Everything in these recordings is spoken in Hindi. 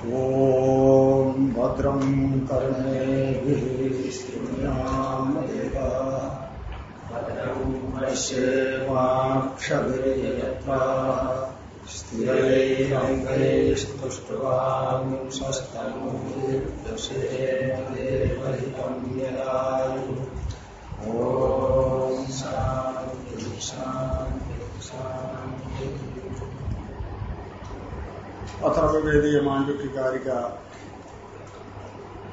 ॐ भद्रं कर्णेभिः शृण्यामदेव भद्रं पश्येमाक्षभिर्यत्रा स्थिरैरङ्गैस्तुष्ट्वां स्वस्तमुर्दशेमदेवहितं यदायु। अथर्वेदीय मांडू की कारिका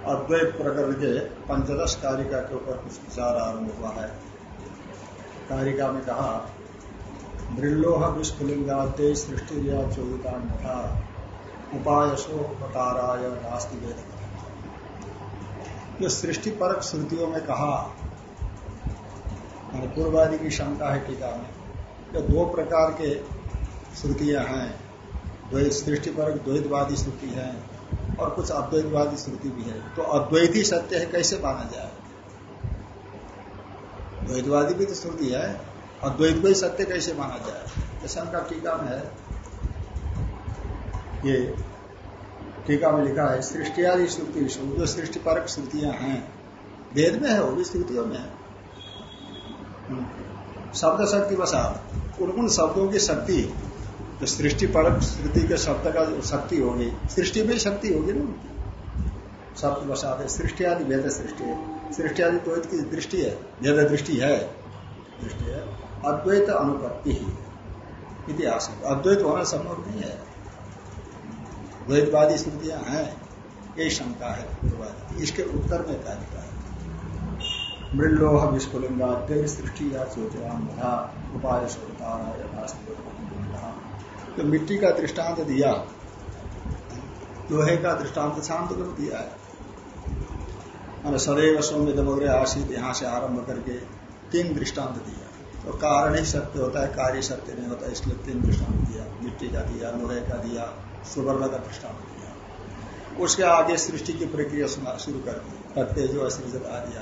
अद्वैत प्रकरण के पंचदश कारिका के ऊपर कुछ विचार आरंभ हुआ है। कारिका में कहा मृलोह विस्फुलिंगाद्य सृष्टि चोदिता था उपायसो पताराय नास्ति वेद। जो सृष्टि परक श्रुतियों में कहा पूर्वादि की शंका है टीका में जो दो प्रकार के श्रुतियाँ हैं। द्वैत सृष्टि पर द्वैतवादी श्रुति है और कुछ अद्वैतवादी श्रुति भी है। तो अद्वैत सत्य है, कैसे माना जाए? द्वैतवादी भी तो श्रुति है अद्वैत को ही सत्य कैसे माना जाए? तो शंका टीका में है, ये टीका में लिखा है सृष्टि आदि श्रुति जो सृष्टि परक श्रुतियाँ हैं। वेद में है, वो भी श्रुतियों में है। हम्म। शब्द शक्ति बसा उन शब्दों की शक्ति तो सृष्टि पर श्रुति के शब्द का शक्ति होगी। सृष्टि में शक्ति होगी ना उनकी। शब्द बसात है सृष्टि आदि वेद सृष्टि है। सृष्टि आदि द्वैत की दृष्टि है। वेद दृष्टि है। दृष्टि है। अद्वैत अनुपत्ति ही इतिहास अद्वैत होना संभव नहीं है। द्वैतवादी स्मृतियाँ हैं। यही शंका है। इसके उत्तर में कार्य है। मृलोह विस्फुलिंगा देव सृष्टि या चोचराम उपाय सोता तो मिट्टी का दृष्टांत दिया, लोहे का दृष्टांत शांत कर दिया है। मैंने सदैव सौम्य दमग्रह आशित यहाँ से आरंभ करके तीन दृष्टांत दिया तो कारण ही सत्य होता है, कार्य सत्य नहीं होता, इसलिए तीन दृष्टांत दिया, मिट्टी का दिया, लोहे का दिया, सुवर्ण का दृष्टांत दिया। उसके आगे सृष्टि की प्रक्रिया शुरू कर दी। तत्व जो असृजत आदि आ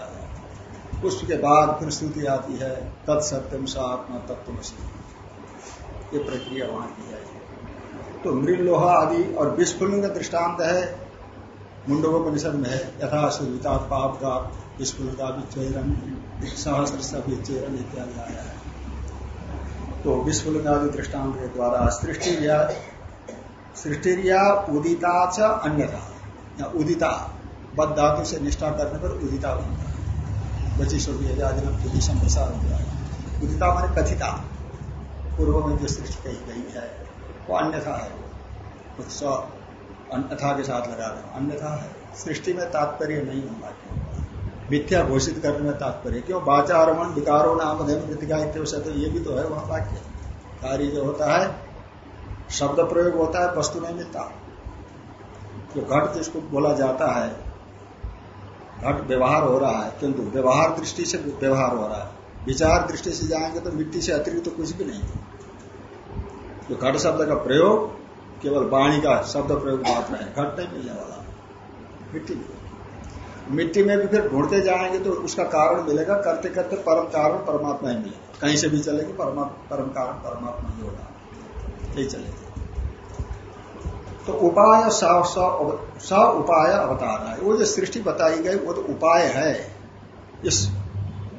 उसके बाद फिर स्तुति आती है, तत्सत्यम सा आत्मा तत्व ये प्रक्रिया वहाँ की है। तो मृग लोहा आदि और विस्फुलिंग दृष्टांत है मुंडोपनिषद में है। यथा सुविता पाप का विस्फुलिता विचेरन सहस्र विचेरन इत्यादि आया है। तो विस्फुलिंग आदि दृष्टांत के द्वारा सृष्टि सृष्टिरिया उदिता च अन्यथा। या उदिता, बद धातु से निष्ठा करने पर उदिता बनता है। बची सोटी आदि में संप्रसार हो। जाएगा उदिता मान कथिता। पूर्व में जो सृष्टि कही गई है वो अन्यथा है वो। कुछ अन्यथा के साथ लगा रहे अन्यथा है। सृष्टि में तात्पर्य नहीं होगा मिथ्या घोषित करने में तात्पर्य। क्यों? बाचारमण विकारो नाम धन मृतिका तो ये भी तो है वहाँ वाक्य कार्य जो होता है, शब्द प्रयोग होता है, वस्तु नहीं मिलता। जो घट जिसको बोला जाता है, घट व्यवहार हो रहा है, किंतु व्यवहार दृष्टि से व्यवहार हो रहा है। विचार दृष्टि से जाएँगे तो मिट्टी से अतिरिक्त तो कुछ भी नहीं। जो घट शब्द का प्रयोग केवल वाणी का शब्द प्रयोग मात्र है, घट नहीं, मिलने वाला। मिट्टी मिट्टी में भी फिर ढूंढते जाएँगे तो उसका कारण मिलेगा, करते करते परम कारण परमात्मा ही मिलेगा। कहीं से भी चलेगी, परम कारण परमात्मा ही होगा। यही चलेगा। तो उपाय स उपाय अवतार है। वो जो सृष्टि बताई गई, वो तो उपाय है। इस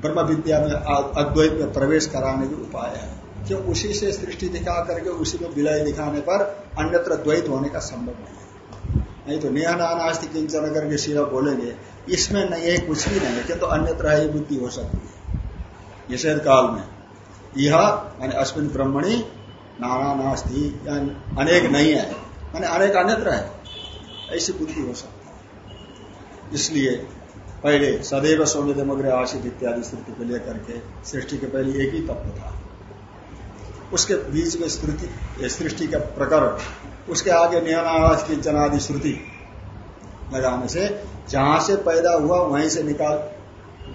ब्रह्म विद्या में अद्वैत में प्रवेश कराने के उपाय है। क्यों उसी से सृष्टि दिखा करके उसी में विलय दिखाने पर अन्यत्र द्वैत होने का संभव नहीं है। नहीं तो नेहा नानास्ति किंचन करके शिव बोलेंगे, इसमें नहीं है कुछ भी नहीं है, किंतु तो अन्यत्र है बुद्धि हो सकती है। निषेध काल में यह मानी अश्विन ब्रह्मणी, नाना नास्ती अनेक नहीं है माने अनेक अन्यत्र है, ऐसी बुद्धि हो सकती है। इसलिए पहले सदैव सौम्य मग्र आशित इत्यादि स्थिति को लेकर के सृष्टि के पहले एक ही तत्व था। उसके बीच में स्मृति सृष्टि का प्रकरण, उसके आगे नियमावास की जनादि श्रुति लगाने से जहाँ से पैदा हुआ, वहीं से निकाल,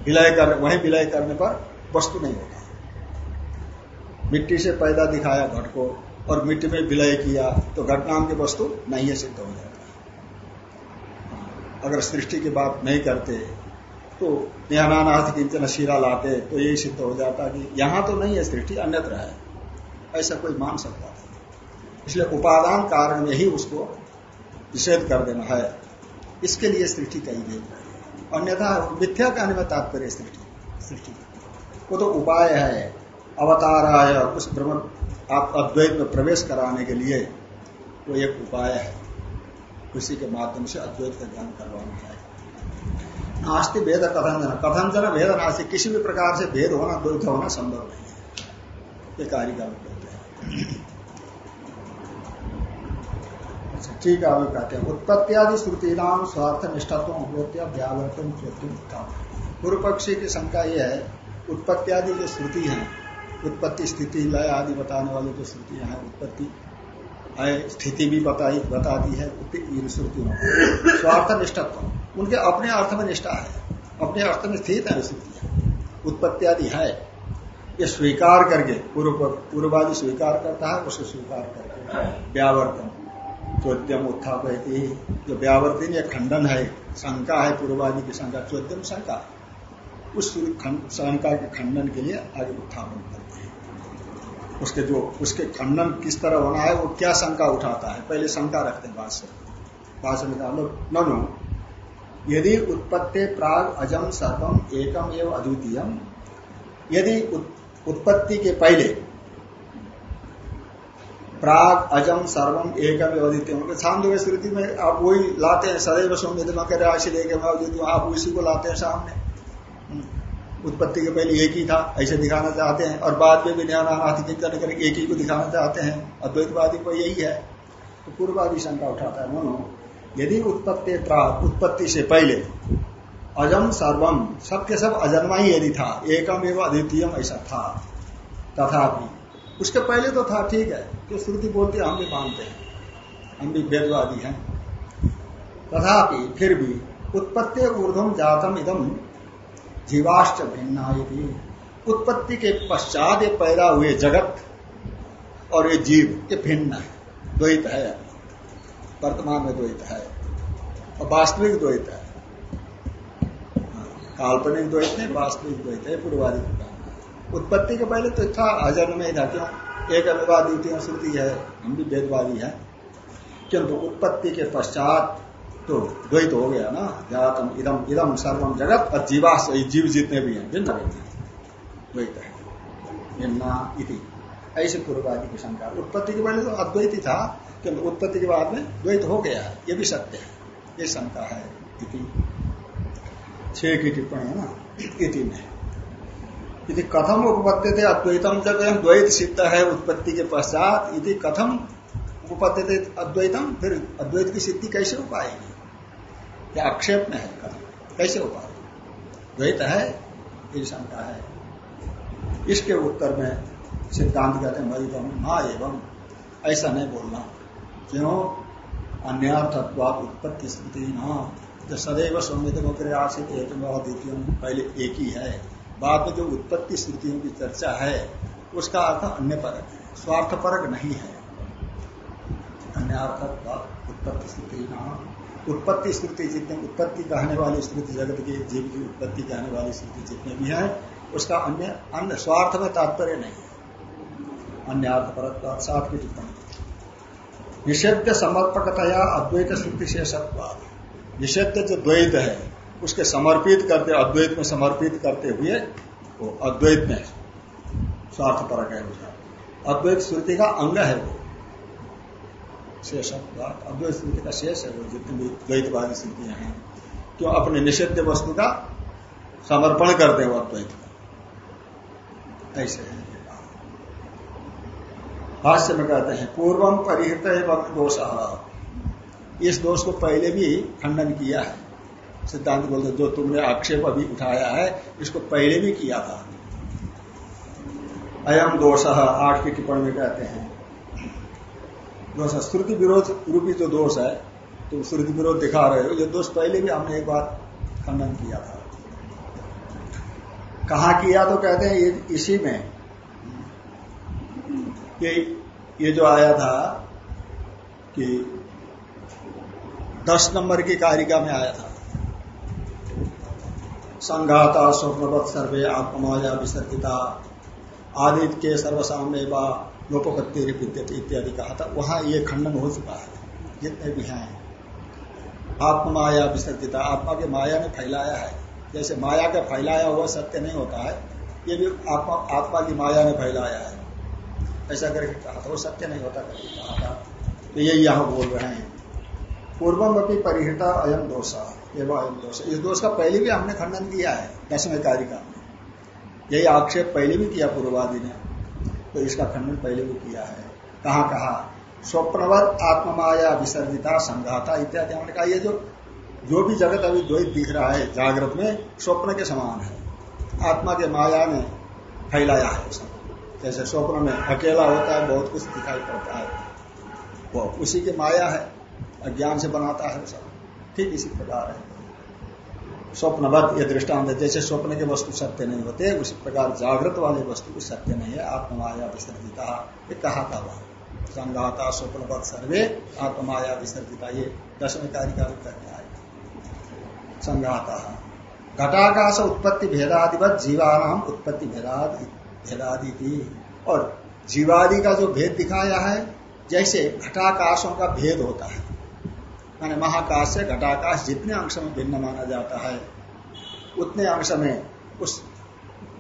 विलय कर, वहीं विलय करने पर वस्तु नहीं होता। मिट्टी से पैदा दिखाया घट को, और मिट्टी में विलय किया तो घट नाम की वस्तु नहीं है, सिद्ध हो जाता अगर सृष्टि की बात नहीं करते तो नियमानाथ किंचन शिरा लाते तो यही सिद्ध हो जाता कि यहाँ तो नहीं है सृष्टि, अन्यत्र है। ऐसा कोई मान सकता था इसलिए उपादान कारण में ही उसको निषेध कर देना है। इसके लिए सृष्टि कही गई। अन्यथा मिथ्या कहने में तात्पर्य सृष्टि। सृष्टि। वो तो उपाय है। अवताराय उस ब्रह्म आप अद्वैत में प्रवेश कराने के लिए वो एक उपाय है। उसी के माध्यम से अद्वैत का ज्ञान करवाना है। नास्ति भेद कथन कथन जन भेद नास्ती। किसी भी प्रकार से भेद होना द्वैत होना संभव नहीं है। ये कार्य अच्छा, ठीक है कहते हैं। उत्पत्ति आदि श्रुति नाम स्वार्थ निष्ठत्व होत्या व्यावर्तन पूर्व पक्षी की शंका यह है उत्पत्ति आदि जो श्रुति है, उत्पत्ति स्थिति, लय आदि बताने वाली जो श्रुतियाँ हैं, उत्पत्ति है, स्थिति भी बताई बता दी है श्रुतियों स्वार्थ निष्ठत्व उनके अपने अर्थ में निष्ठा है, अपने अर्थ में स्थित है उत्पत्ति आदि है ये स्वीकार करके, पूर्व पूर्वादि स्वीकार करता है उसे स्वीकार करके। व्यावर्तन। चौद्यम उत्थापयती। जो व्यावर्तन या खंडन है, शंका है पूर्वादि की शंका चौद्यम शंका। उस शंका के खंडन के लिए आगे उत्थापन करते हैं। उसके जो, उसके खंडन किस तरह होना है, वो क्या शंका उठाता है? पहले शंका रखते हैं भाष्य भाष्य में कहा, ननु, यदि उत्पत्ति प्राग अजम सर्वम एकम एवं अद्वितीयम, यदि उत्पत्ति के पहले, प्राग, अजम, सर्वम, एकम एवं अद्वितीय छांदो स्मृति में आप वही लाते हैं, सदैव सौम्य मकर राशि लेके आप उसी को लाते हैं सामने। उत्पत्ति के पहले एक ही था, ऐसे दिखाना चाहते हैं, और बाद में भी न्यानाथ चिंतन कर एक ही को दिखाना चाहते हैं, अद्वैतवादी को यही है। तो पूर्वादि शंका उठाता है, मनो, यदि उत्पत्ति उत्पत्ति से पहले अजम सर्वम सबके सब अजन्मा ही यदि था एकम एवं अद्वितीयम ऐसा था, तथापि। उसके पहले तो था, ठीक है तो श्रुति बोलते हम भी मानते हैं, हम भी वेदवादी हैं। तथापि, फिर भी, उत्पत्ति ऊर्धम जातम इदम जीवाश्च भिन्ना उत्पत्ति के पश्चात ये पैदा हुए जगत और ये जीव, ये भिन्न है, द्वैत है। वर्तमान में द्वैत है और वास्तविक द्वैत है। काल्पनिक द्वैत नहीं वास्तविक द्वैत है पूर्वादि उत्पत्ति के पहले तो था अजन्म में ही था, क्यों? एक अनुवाद, द्वितीय श्रुति है, हम भी वेदवादी है। किंतु उत्पत्ति के पश्चात तो द्वैत हो गया ना, जातम, इदम इदम, सर्वम जगत, और जीवा जीव जितने भी हैं, भिन्न भिन्न द्वैत है। ऐसे पूर्वादि की शंका। उत्पत्ति के पहले तो अद्वैत ही था किंतु उत्पत्ति के बाद में द्वैत हो गया, ये भी सत्य है, ये शंका है इति। छह की टिप्पणी है ना? इति में यदि कथम उपपत्ति थे अद्वैतम जब द्वैत सिद्ध है उत्पत्ति के पश्चात यदि कथम उपपत्ति थे अद्वैतम, फिर अद्वैत की सिद्धि कैसे हो पाएगी? या आक्षेप में है कथम। कैसे हो पाए द्वैत है, ये शंका है। इसके उत्तर में सिद्धांत कहते हैं मयुतम हाँ एवं ऐसा नहीं बोलना। क्यों? अन्यर्थत्वाद उत्पत्ति स्थिति न जो सदैव संवित होकर आशित एक द्वितीय पहले एक ही है। बाद में जो उत्पत्ति स्थितियों की चर्चा है, उसका अर्थ अन्य परक है। स्वार्थ परक नहीं है। अन्यर्थत्वाद उत्पत्ति स्थिति न उत्पत्ति स्मृति जितने उत्पत्ति कहने वाली स्मृति जगत की जीव की उत्पत्ति कहने वाली स्मृति जितने भी है, उसका अन्य अन्य स्वार्थ में तात्पर्य नहीं है। अन्य अर्थ पर सात की निषेध समर्पकतया अद्वैत स्मृति शेषत्वाद निषेध जो द्वैत है। उसके समर्पित करते, अद्वैत में समर्पित करते हुए वो अद्वैत में स्वार्थ परक है अद्वैत स्मृति का अंग है वो। शेष अद्वैत स्मृति का शेष है वो, जितनी भी द्वैतवादी स्थितियाँ हैं। क्यों अपने निषिद्ध वस्तु का समर्पण करते हो अद्वैत का ऐसे है। भाष्य में कहते हैं पूर्वम परिहित दोष। इस दोष को पहले भी खंडन किया है। सिद्धांत बोलते जो तुमने आक्षेप अभी उठाया है, इसको पहले भी किया था। अयम दोष, आठ की टिप्पणी में कहते हैं। दोष श्रुति विरोध रूपी जो दोष है तो श्रुति विरोध दिखा रहे हो, ये दोष पहले भी हमने एक बार खंडन किया था। कहा किया तो कहते हैं इसी में ये ये जो आया था, कि दस नंबर की कारिका में आया था। संघाता, स्वप्नवत, सर्वे आत्मया विसर्जिता, आदित्य के सर्वसाम्य लोपोपत्ति विद्यते इत्यादि कहा था। वहाँ ये खंडन हो चुका है, जितने भी हैं। आत्म माया विसर्जिता, आत्मा के माया ने फैलाया है। जैसे माया का फैलाया हुआ सत्य नहीं होता है, ये भी आत्मा आत्मा की माया ने फैलाया है। ऐसा करके कहा था, वो सत्य नहीं होता करके कहा था। तो यही यहाँ बोल रहे हैं। पूर्वम अपनी परिहृता अयम दोषा, एवं अयम दोष। इस दोष का पहले भी हमने खंडन किया है दसवें कार्य का। यही आक्षेप पहले भी किया पूर्वादि ने तो इसका खंडन पहले भी किया है। कहा कहा? स्वप्नवत आत्ममाया विसर्जिता संघाता इत्यादि। हमने कहा ये जो जो भी जगत अभी द्वैत दिख रहा है, जागृत में स्वप्न के समान है। आत्मा के माया ने फैलाया है सब जैसे स्वप्न में अकेला होता है, बहुत कुछ दिखाई पड़ता है। वो उसी की माया है। अज्ञान से बनाता है सब। ठीक इसी प्रकार है। स्वप्नवत ये दृष्टांत जैसे स्वप्न के वस्तु सत्य नहीं होते, उसी प्रकार जागृत वाले वस्तु सत्य नहीं है। आत्ममाया विसर्जिता, ये कहा था वह। संघाता स्वप्नवत सर्वे, आत्ममाया विसर्जिता, ये दसवें कार्य का करना है? संघाता घटाकाश उत्पत्ति भेदादिवत जीवानाम उत्पत्ति भेदादि भेदादि और जीवादि का जो भेद दिखाया है, जैसे घटाकाशों का भेद होता है माने महाकाश से घटाकाश जितने अंश में भिन्न माना जाता है, उतने अंश में उस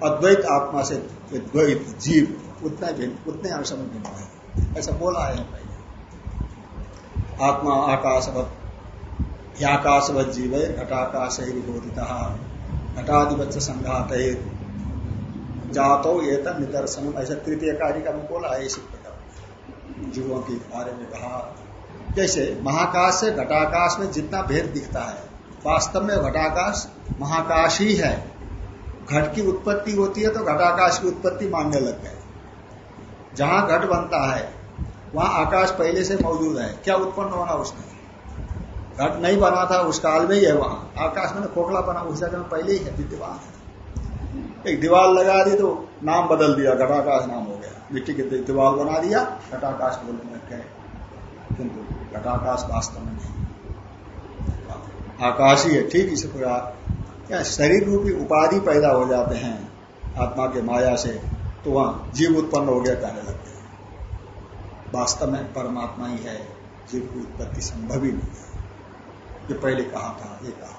अद्वैत आत्मा से द्वैत जीव उतने भिन्न, उतने अंश में भिन्न है। ऐसा बोला है पहले आत्मा आकाशवत ह्याकाशवत जीव, घटाकाश बोधिता घटाधिपत संघात जातो ये निदर्शन ऐसा तृतीय कार्य का बोला है इसी प्रकार। जीवों के बारे में कहा। जैसे महाकाश से घटाकाश में जितना भेद दिखता है, वास्तव में घटाकाश महाकाश ही है। घट की उत्पत्ति होती है तो घटाकाश की उत्पत्ति मानने लग गए जहाँ घट बनता है, वहाँ आकाश पहले से मौजूद है। क्या उत्पन्न होना उसने घट नहीं बना था, उस काल में ही है वहाँ। आकाश में खोखला बना, उस जगह में पहले ही है विद्यमान है। एक दीवार लगा दी तो नाम बदल दिया, घटाकाश नाम हो गया। मिट्टी के दीवार बना दिया, घटाकाश बोलने लग गए। किंतु घटाकाश वास्तव में नहीं। आकाश ही है, ठीक इसी प्रकार। क्या शरीर रूपी उपाधि पैदा हो जाते हैं आत्मा के माया से तो वहाँ जीव उत्पन्न हो गया कहने लगते हैं। वास्तव में परमात्मा ही है, जीव की उत्पत्ति संभव ही नहीं है। ये पहले कहा था, ये कहा।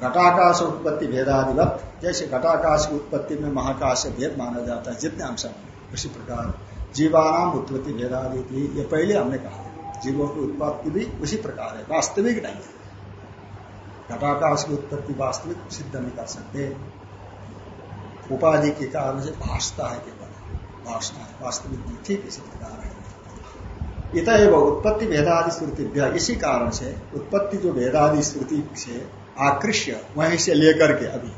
घटाकाश उत्पत्ति भेदाधिवत जैसे घटाकाश की उत्पत्ति में महाकाश से भेद माना जाता है, जितने अंश उसी प्रकार जीवानाम उत्पत्ति भेदादि ये पहले हमने कहा। जीवों की उत्पत्ति भी उसी प्रकार है, वास्तविक नहीं है। घटाकाश की उत्पत्ति वास्तविक सिद्ध नहीं कर सकते। उपाधि के कारण से भाषता है केवल। भाषता है, वास्तविक नहीं, ठीक इसी प्रकार है। इत उत्पत्ति भेदादि श्रुति इसी कारण से उत्पत्ति जो भेदादि श्रुति से आकृष्य, वहीं से लेकर के अभी।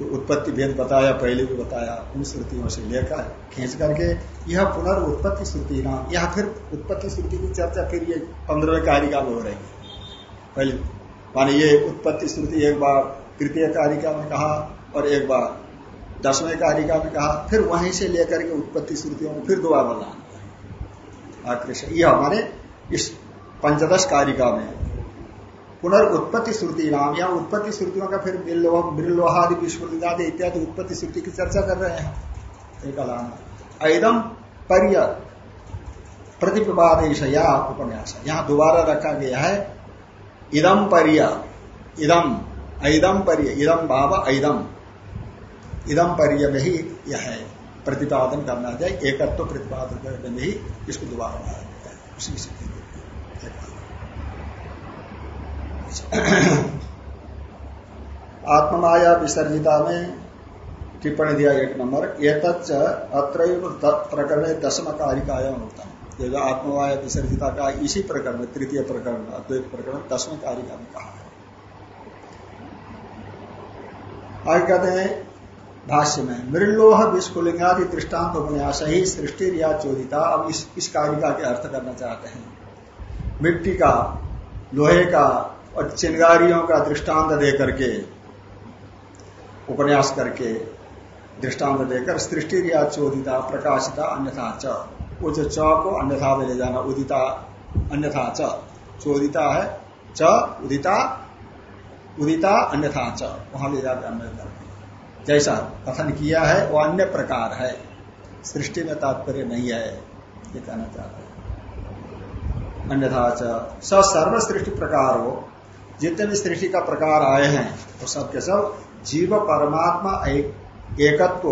जो उत्पत्ति भेद बताया, पहले भी बताया, उन श्रुतियों से लेकर खींच करके यह पुनर्उत्पत्ति श्रुति नाम यह फिर उत्पत्ति श्रुति की चर्चा फिर ये पंद्रह कारिका में हो रही है। पहले, माने ये उत्पत्ति श्रुति एक बार तृतीय कारिका में कहा और एक बार दसवें कारिका में कहा, फिर वहीं से लेकर के उत्पत्ति श्रुतियों में फिर दोबारा लाना आकृष्ण यह हमारे इस पंचदश कारिका में पुनर्उत्पत्ति श्रुति नाम, या उत्पत्ति श्रुतियों का फिर मृलोहादि विश्वलिदादि इत्यादि उत्पत्ति श्रुति की चर्चा कर रहे हैं। एक ऐदम पर्य प्रतिपाद या उपन्यास। यहाँ दोबारा रखा गया है, इदम पर्य, इदम, ऐदम पर्य, इदम भाव ऐदम। इदम पर्य में ही यह है, प्रतिपादन करना चाहिए, एकत्व तो प्रतिपादन करने में ही इसको दोबारा लाया गया है। उसी से। आत्ममाया विसर्जिता में टिप्पणी दिया एक नंबर। एक अत्र प्रकरण दसम कारिकायाम होता है जो आत्ममाया विसर्जिता का इसी प्रकरण में, तृतीय प्रकरण अद्वैत प्रकरण दसवें कारिका में कहा है। आगे कहते हैं, भाष्य में मृलोह विस्फुलिंगादि दृष्टांत उपन्यास ही सृष्टि या चोदिता। अब इस इस कारिका के अर्थ करना चाहते हैं। मिट्टी का, लोहे का और चिंगारियों का दृष्टांत दे करके उपन्यास करके दृष्टांत देकर सृष्टि या चोदिता, प्रकाशिता अन्यथा च। वो जो च को अन्यथा में ले जाना, उदिता, अन्यथा च। चोदिता है, च, उदिता उदिता, अन्यथा च। वहाँ ले जाकर अन्य जैसा कथन किया है, वो अन्य प्रकार है। सृष्टि में तात्पर्य नहीं है, ये कहना चाहते हैं। अन्यथा स सर्व सृष्टि प्रकार हो जितने भी सृष्टि का प्रकार आए हैं, वो सब के सब जीव परमात्मा एक, एकत्व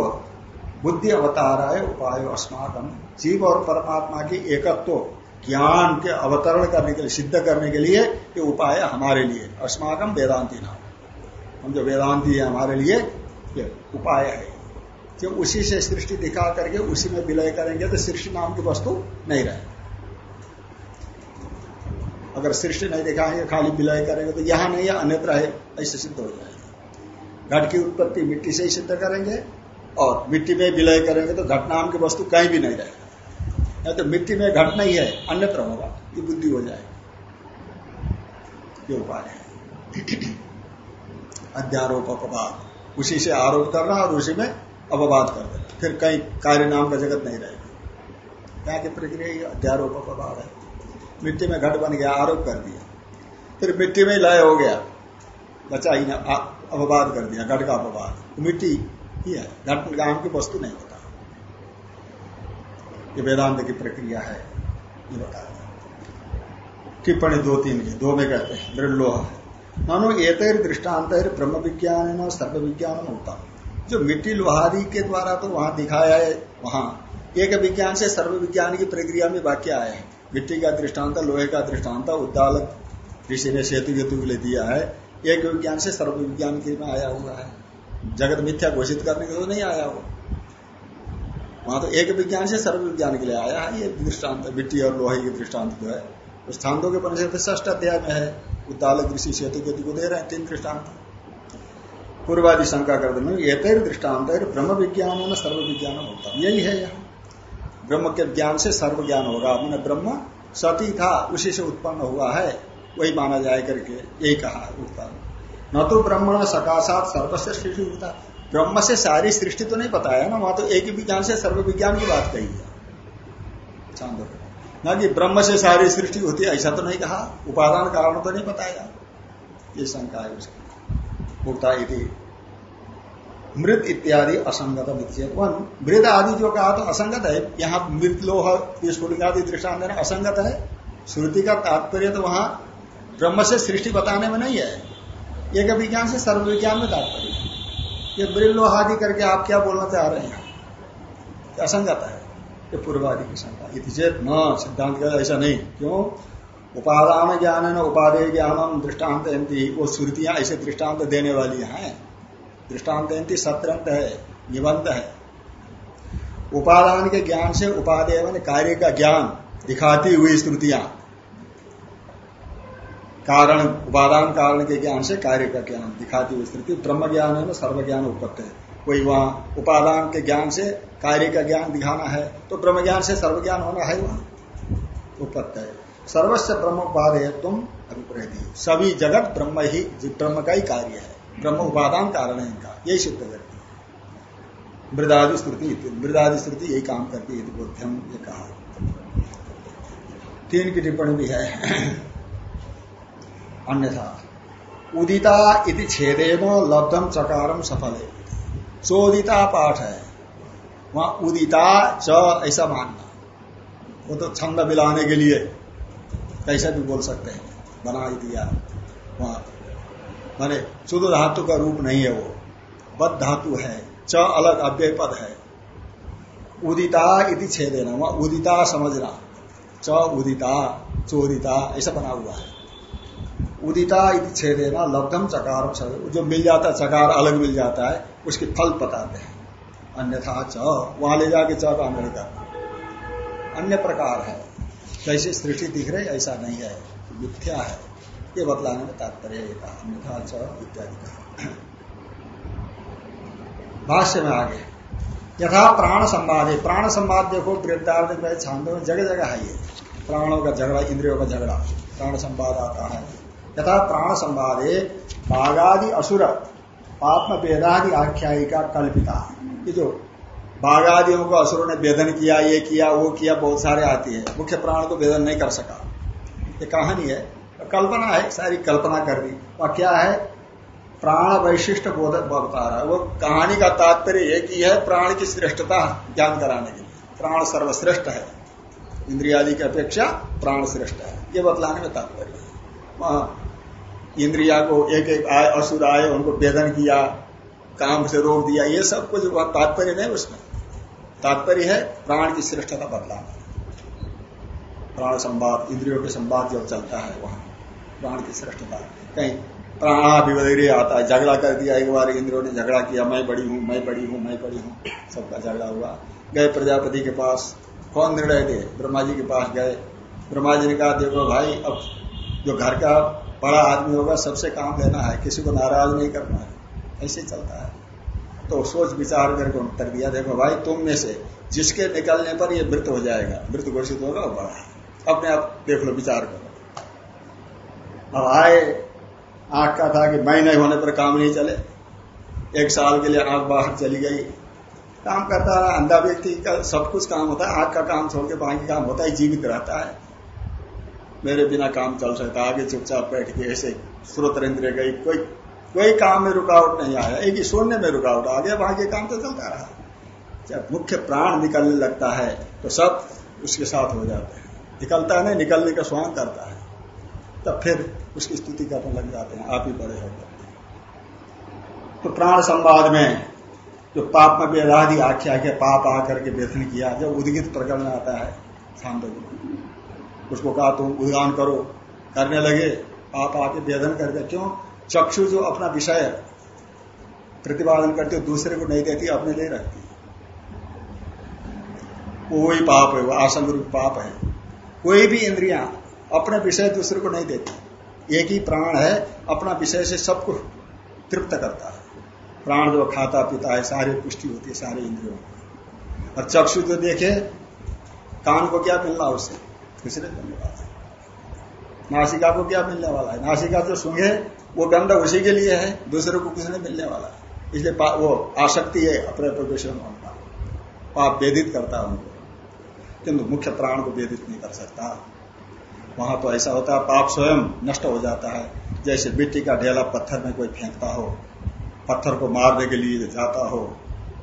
बुद्धि अवतार है उपाय अस्माकम। जीव और परमात्मा की एकत्व, ज्ञान के अवतरण करने के लिए, सिद्ध करने के लिए, ये उपाय हमारे लिए। अस्माकम वेदांति नाम। हम जो वेदांति है हमारे लिए, ये उपाय है। जो उसी से सृष्टि दिखा करके उसी में विलय करेंगे तो सृष्टि नाम की वस्तु नहीं रहे अगर सृष्टि नहीं दिखाएँगे खाली विलय करेंगे तो यहाँ नहीं है, अन्यत्र है, ऐसे सिद्ध हो जाएगा। घट की उत्पत्ति मिट्टी से ही सिद्ध करेंगे, और मिट्टी में विलय करेंगे तो घट नाम की वस्तु कहीं भी नहीं रहेगा। या तो मिट्टी में घट नहीं है, अन्यत्र होगा, ये बुद्धि हो जाएगी। ये उपाय है। अध्यारोप, अपवाद, उसी से आरोप करना और उसी में अपवाद कर देना फिर कहीं कार्य नाम का जगत नहीं रहेगा। क्या की प्रक्रिया अध्यारोप, अपवाद है। मिट्टी में घट बन गया, आरोप कर दिया। फिर मिट्टी में लय हो गया। बचा ही ना अपवाद कर दिया, घट का अपवाद। तो मिट्टी ही है, घट नाम की वस्तु नहीं होता ये वेदांत की प्रक्रिया है, ये बता टिप्पणी दो तीन की, दो में कहते हैं मृलोह मानो एतर दृष्टांत ब्रह्म विज्ञान सर्व विज्ञान होता जो मिट्टी लोहारी के द्वारा तो वहाँ दिखाया है, वहाँ। एक विज्ञान से सर्व विज्ञान की प्रक्रिया में वाक्य आए हैं। मिट्टी का दृष्टांत, लोहे का दृष्टांत उद्दालक ऋषि ने सेतु केतु के लिए दिया है। एक विज्ञान से सर्व विज्ञान के में आया हुआ है। जगत मिथ्या घोषित करने के तो नहीं आया वो। वहाँ तो एक विज्ञान से सर्व विज्ञान के लिए आया है। ये दृष्टांत, मिट्टी और लोहे की दृष्टांत जो है स्थानों के परिषद ष्ट अध्याय में है। उद्दालक ऋषि सेतु केतु को दे रहे हैं, तीन दृष्टांत। पूर्वादि शंका कर ये दृष्टांत ब्रह्म विज्ञान सर्व विज्ञान होता यही है यहाँ। ब्रह्म के ज्ञान से सर्व ज्ञान होगा। मैंने ब्रह्म सती था, उसी से उत्पन्न हुआ है। वही माना जाए करके यही कहा उत्पन्न न तो ब्रह्मण सकाशात सर्वस्व सृष्टि होता। ब्रह्म से सारी सृष्टि तो नहीं बताया ना, वहाँ तो एक ही विज्ञान से सर्व विज्ञान की बात कही है। चांदो न कि ब्रह्म से सारी सृष्टि होती है ऐसा तो नहीं कहा। उपादान कारण तो नहीं बताया। ये शंका है उसकी। मुक्ता मृत इत्यादि असंगत वन, मृत आदि जो कहा तो असंगत है, यहाँ मृत लोह आदि दृष्टान असंगत है। श्रुति का तात्पर्य तो वहाँ ब्रह्म से सृष्टि बताने में नहीं है। एक विज्ञान से सर्व विज्ञान में तात्पर्य ये मृत लोह आदि करके आप क्या बोलना चाह रहे हैं? असंगत है। ये पूर्वादि की शंका। इतिचेत न, सिद्धांत का ऐसा नहीं। क्यों? उपादान ज्ञान है उपादेय ज्ञानम दृष्टांत वो श्रुतियाँ ऐसे दृष्टांत देने वाली हैं। दृष्टांत सत्रंत है, निबंध है। उपादान के ज्ञान से उपादेय कार्य का ज्ञान दिखाती हुई स्तुतियाँ कारण, उपादान कारण के ज्ञान से कार्य का ज्ञान दिखाती हुई स्तुति ब्रह्म ज्ञान है ना सर्व ज्ञान उपत्त है। कोई वहाँ उपादान के ज्ञान से कार्य का ज्ञान दिखाना है तो ब्रह्म ज्ञान से सर्व ज्ञान होना है वहाँ। उपत्त है। सर्वस्व ब्रह्म उपाधेय तुम अभिप्राय सभी जगत ब्रह्म ही, ब्रह्म का ही कार्य है। ब्रह्म उपादान कारण है इनका, यही सिद्ध करती है मृदादि स्तुति मृदादि स्तुति यही काम करती है बोध्यम ये कहा। तीन की टिप्पणी भी है। अन्यथा, उदिता इति छेदेन लब्धम चकारम सफल। है चोदिता पाठ है। वहाँ उदिता च ऐसा मानना। वो तो छंद मिलाने के लिए कैसे भी बोल सकते हैं। बना ही दिया। वहाँ माने शुद्ध धातु का रूप नहीं है वो। बद धातु है, च अलग अव्यय पद है। उदिता इति छे देना वहाँ उदिता समझना। च उदिता, चोदिता, ऐसा बना हुआ है। उदिता इति छे देना लब्धम चकार जो मिल जाता है, चकार अलग मिल जाता है, उसके फल बताते हैं। अन्यथा च, वहाँ ले जाके च का अन्य करना अन्य प्रकार है। जैसे सृष्टि दिख रही, ऐसा नहीं है। मिथ्या है। ये बतलाने में तात्पर्य अन्यथा इत्यादि कहा। भाष्य में आगे, यथा प्राण संवाद है प्राण संवाद देखो वृद्धार्थ में छांदो में जगह जगह है ये। प्राणों का झगड़ा, इंद्रियों का झगड़ा, प्राण संवाद आता है। यथा प्राण संवाद है बाघादि असुर पात्म वेदादि आख्यायिका कल्पिता। ये जो बाघादियों को असुरों ने वेदन किया, ये किया, वो किया, बहुत सारे आती है। मुख्य प्राण को वेदन नहीं कर सका। ये कहानी है। कल्पना है, सारी कल्पना कर दी। और क्या है? प्राण वैशिष्ट बोध बता रहा है। वो कहानी का तात्पर्य एक ही है, प्राण की श्रेष्ठता ज्ञान कराने के लिए। प्राण सर्वश्रेष्ठ है। इंद्रियादि की अपेक्षा प्राण श्रेष्ठ है। ये बतलाने में तात्पर्य है। इंद्रिया को एक एक आय, असुर आए उनको वेदन किया, काम से रोक दिया, ये सब कुछ तात्पर्य नहीं उसमें। तात्पर्य है प्राण की श्रेष्ठता बदलाना प्राण संवाद, इंद्रियों के संवाद जब चलता है वहाँ। प्राण की श्रेष्ठता कहीं प्राणाभिवदय आता है झगड़ा कर दिया, एक बार इंद्रियों ने झगड़ा किया, मैं बड़ी हूँ, मैं बड़ी हूँ, मैं बड़ी हूँ, सबका झगड़ा हुआ। गए प्रजापति के पास, कौन निर्णय दे? ब्रह्मा जी के पास गए। ब्रह्मा जी ने कहा, देखो भाई, अब जो घर का बड़ा आदमी होगा, सबसे काम लेना है, किसी को नाराज़ नहीं करना है। ऐसे चलता है। तो सोच विचार करके उत्तर दिया, देखो भाई, तुम में से जिसके निकलने पर ये मृत हो जाएगा, मृत घोषित होगा, वो बड़ा अपने आप देख लो, विचार करो। अब आए आँख का था कि मैं नहीं होने पर काम नहीं चले। एक साल के लिए आँख बाहर चली गई। काम करता रहा, अंधा व्यक्ति का सब कुछ काम होता है आँख का काम छोड़ के बाकी काम होता है, जीवित रहता है। मेरे बिना काम चल सकता, आगे चुपचाप बैठ के ऐसे स्रोत इंद्र गई। कोई कोई काम में रुकावट नहीं आया, एक ही शून्य में रुकावट आ गया बाकी काम तो चलता रहा। जब मुख्य प्राण निकलने लगता है तो सब उसके साथ हो जाते हैं। निकलता है नहीं, निकलने का स्वांग करता है। तब फिर उसकी स्तुति करने लग जाते हैं, आप ही बड़े हो तो प्राण संवाद में जो पाप में वेदादि आख्या के पाप आकर के व्यथन किया, जब उदगित प्रकरण आता है छांदो उसको कहा, तुम उदगान करो। करने लगे, पाप आके वेदन कर दे क्यों? चक्षु जो अपना विषय प्रतिपादन करते दूसरे को नहीं देती, अपने लिए रखती कोई पाप है, वो आसन रूप पाप है। कोई भी इंद्रिया अपने विषय दूसरे को नहीं देती। एक ही प्राण है, अपना विषय से सबको तृप्त करता है। प्राण जो खाता, पीता है, सारी पुष्टि होती है, सारे इंद्रियों और चक्षु जो देखे, कान को क्या मिलना उससे दूसरे मिलने वाला नासिका को क्या मिलने वाला है? नासिका जो सुंगे वो गंध उसी के लिए है, दूसरे को कुछ नहीं मिलने वाला है? इसलिए वो आसक्ति है अपने प्रवेशन होना पाप वेदित करता है उनको। किंतु मुख्य प्राण को वेदित नहीं कर सकता। वहाँ तो ऐसा होता है, पाप स्वयं नष्ट हो जाता है। जैसे मिट्टी का ढेला पत्थर में कोई फेंकता हो, पत्थर को मारने के लिए जाता हो,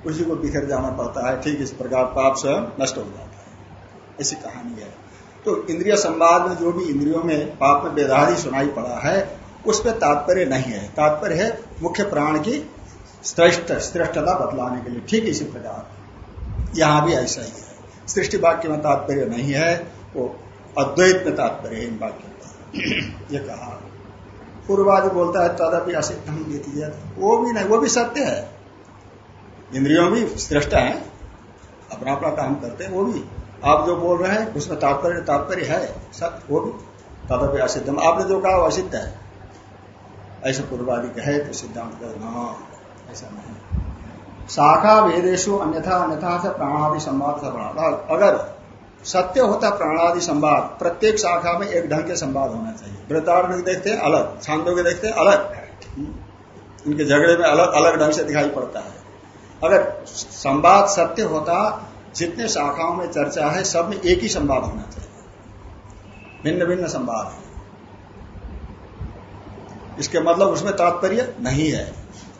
उसी को बिखर जाना पड़ता है, ठीक इस प्रकार पाप स्वयं नष्ट हो जाता है। ऐसी कहानी है। तो इंद्रिय संवाद में जो भी इंद्रियों में पाप में बेदारी सुनाई पड़ा है, उस पर तात्पर्य नहीं है। तात्पर्य है मुख्य प्राण की श्रेष्ठ, श्रेष्ठता बदलाने के लिए, ठीक इसी प्रकार। यहाँ भी ऐसा ही है। सृष्टि वाक्य में तात्पर्य नहीं है, वो अद्वैत में तात्पर्य इन वाक्यों का। ये कहा। पूर्वादि बोलता है, तदपि असिद्धम वो भी नहीं, वो भी सत्य है। इंद्रियों भी श्रेष्ठ है। अपना अपना काम करते हैं, वो भी। आप जो बोल रहे हैं, उसमें तात्पर्य तात्पर्य है सब वो भी। तदपि असिद्धम आपने जो कहा, वो असिद्ध है। ऐसे पूर्वादि कहे तो सिद्धांत ऐसा नहीं शाखा वेदेशु अन्यथा अन्यथा से प्राणादि संवाद अगर सत्य होता प्राणादि संवाद, प्रत्येक शाखा में एक ढंग के संवाद होना चाहिए। वृद्धारण देखते हैं, अलग। छांदों के देखते हैं, अलग। इनके झगड़े में अलग अलग ढंग से दिखाई पड़ता है। अगर संवाद सत्य होता, जितने शाखाओं में चर्चा है, सब में एक ही संवाद होना चाहिए। भिन्न भिन्न संवाद इसके मतलब उसमें तात्पर्य नहीं है।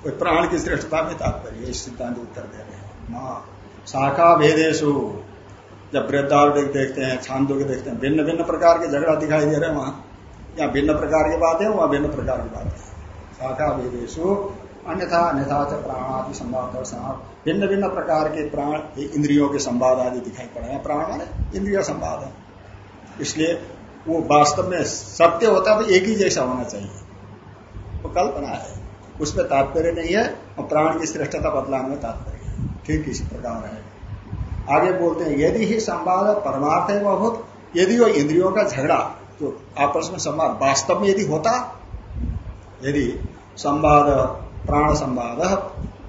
कोई प्राण की श्रेष्ठता में तात्पर्य इस सिद्धांत उत्तर दे रहे हैं। शाखा भेदेशु जब वृद्धाल देखते हैं, छांदो के देखते हैं भिन्न भिन्न प्रकार के झगड़ा दिखाई दे रहे हैं वहाँ। या भिन्न प्रकार की बातें वहाँ भिन्न प्रकार की बातें शाखा वेदेशु, अन्यथा अन्यथा से प्राणादि संवाद भिन्न भिन्न प्रकार के प्राण, इंद्रियों के संवाद आदि दिखाई पड़े हैं। प्राण माने इंद्रिय संवाद है। इसलिए वो वास्तव में सत्य होता तो एक ही जैसा होना चाहिए। वो कल्पना है। उसमें तात्पर्य नहीं है और प्राण की श्रेष्ठता बदलाने में तात्पर्य है। ठीक इसी प्रकार है। आगे बोलते हैं, यदि ही संवाद परमार्थ है बहुत, यदि वो इंद्रियों का झगड़ा जो आपस में संवाद वास्तव में यदि होता, यदि संवाद, प्राण संवाद,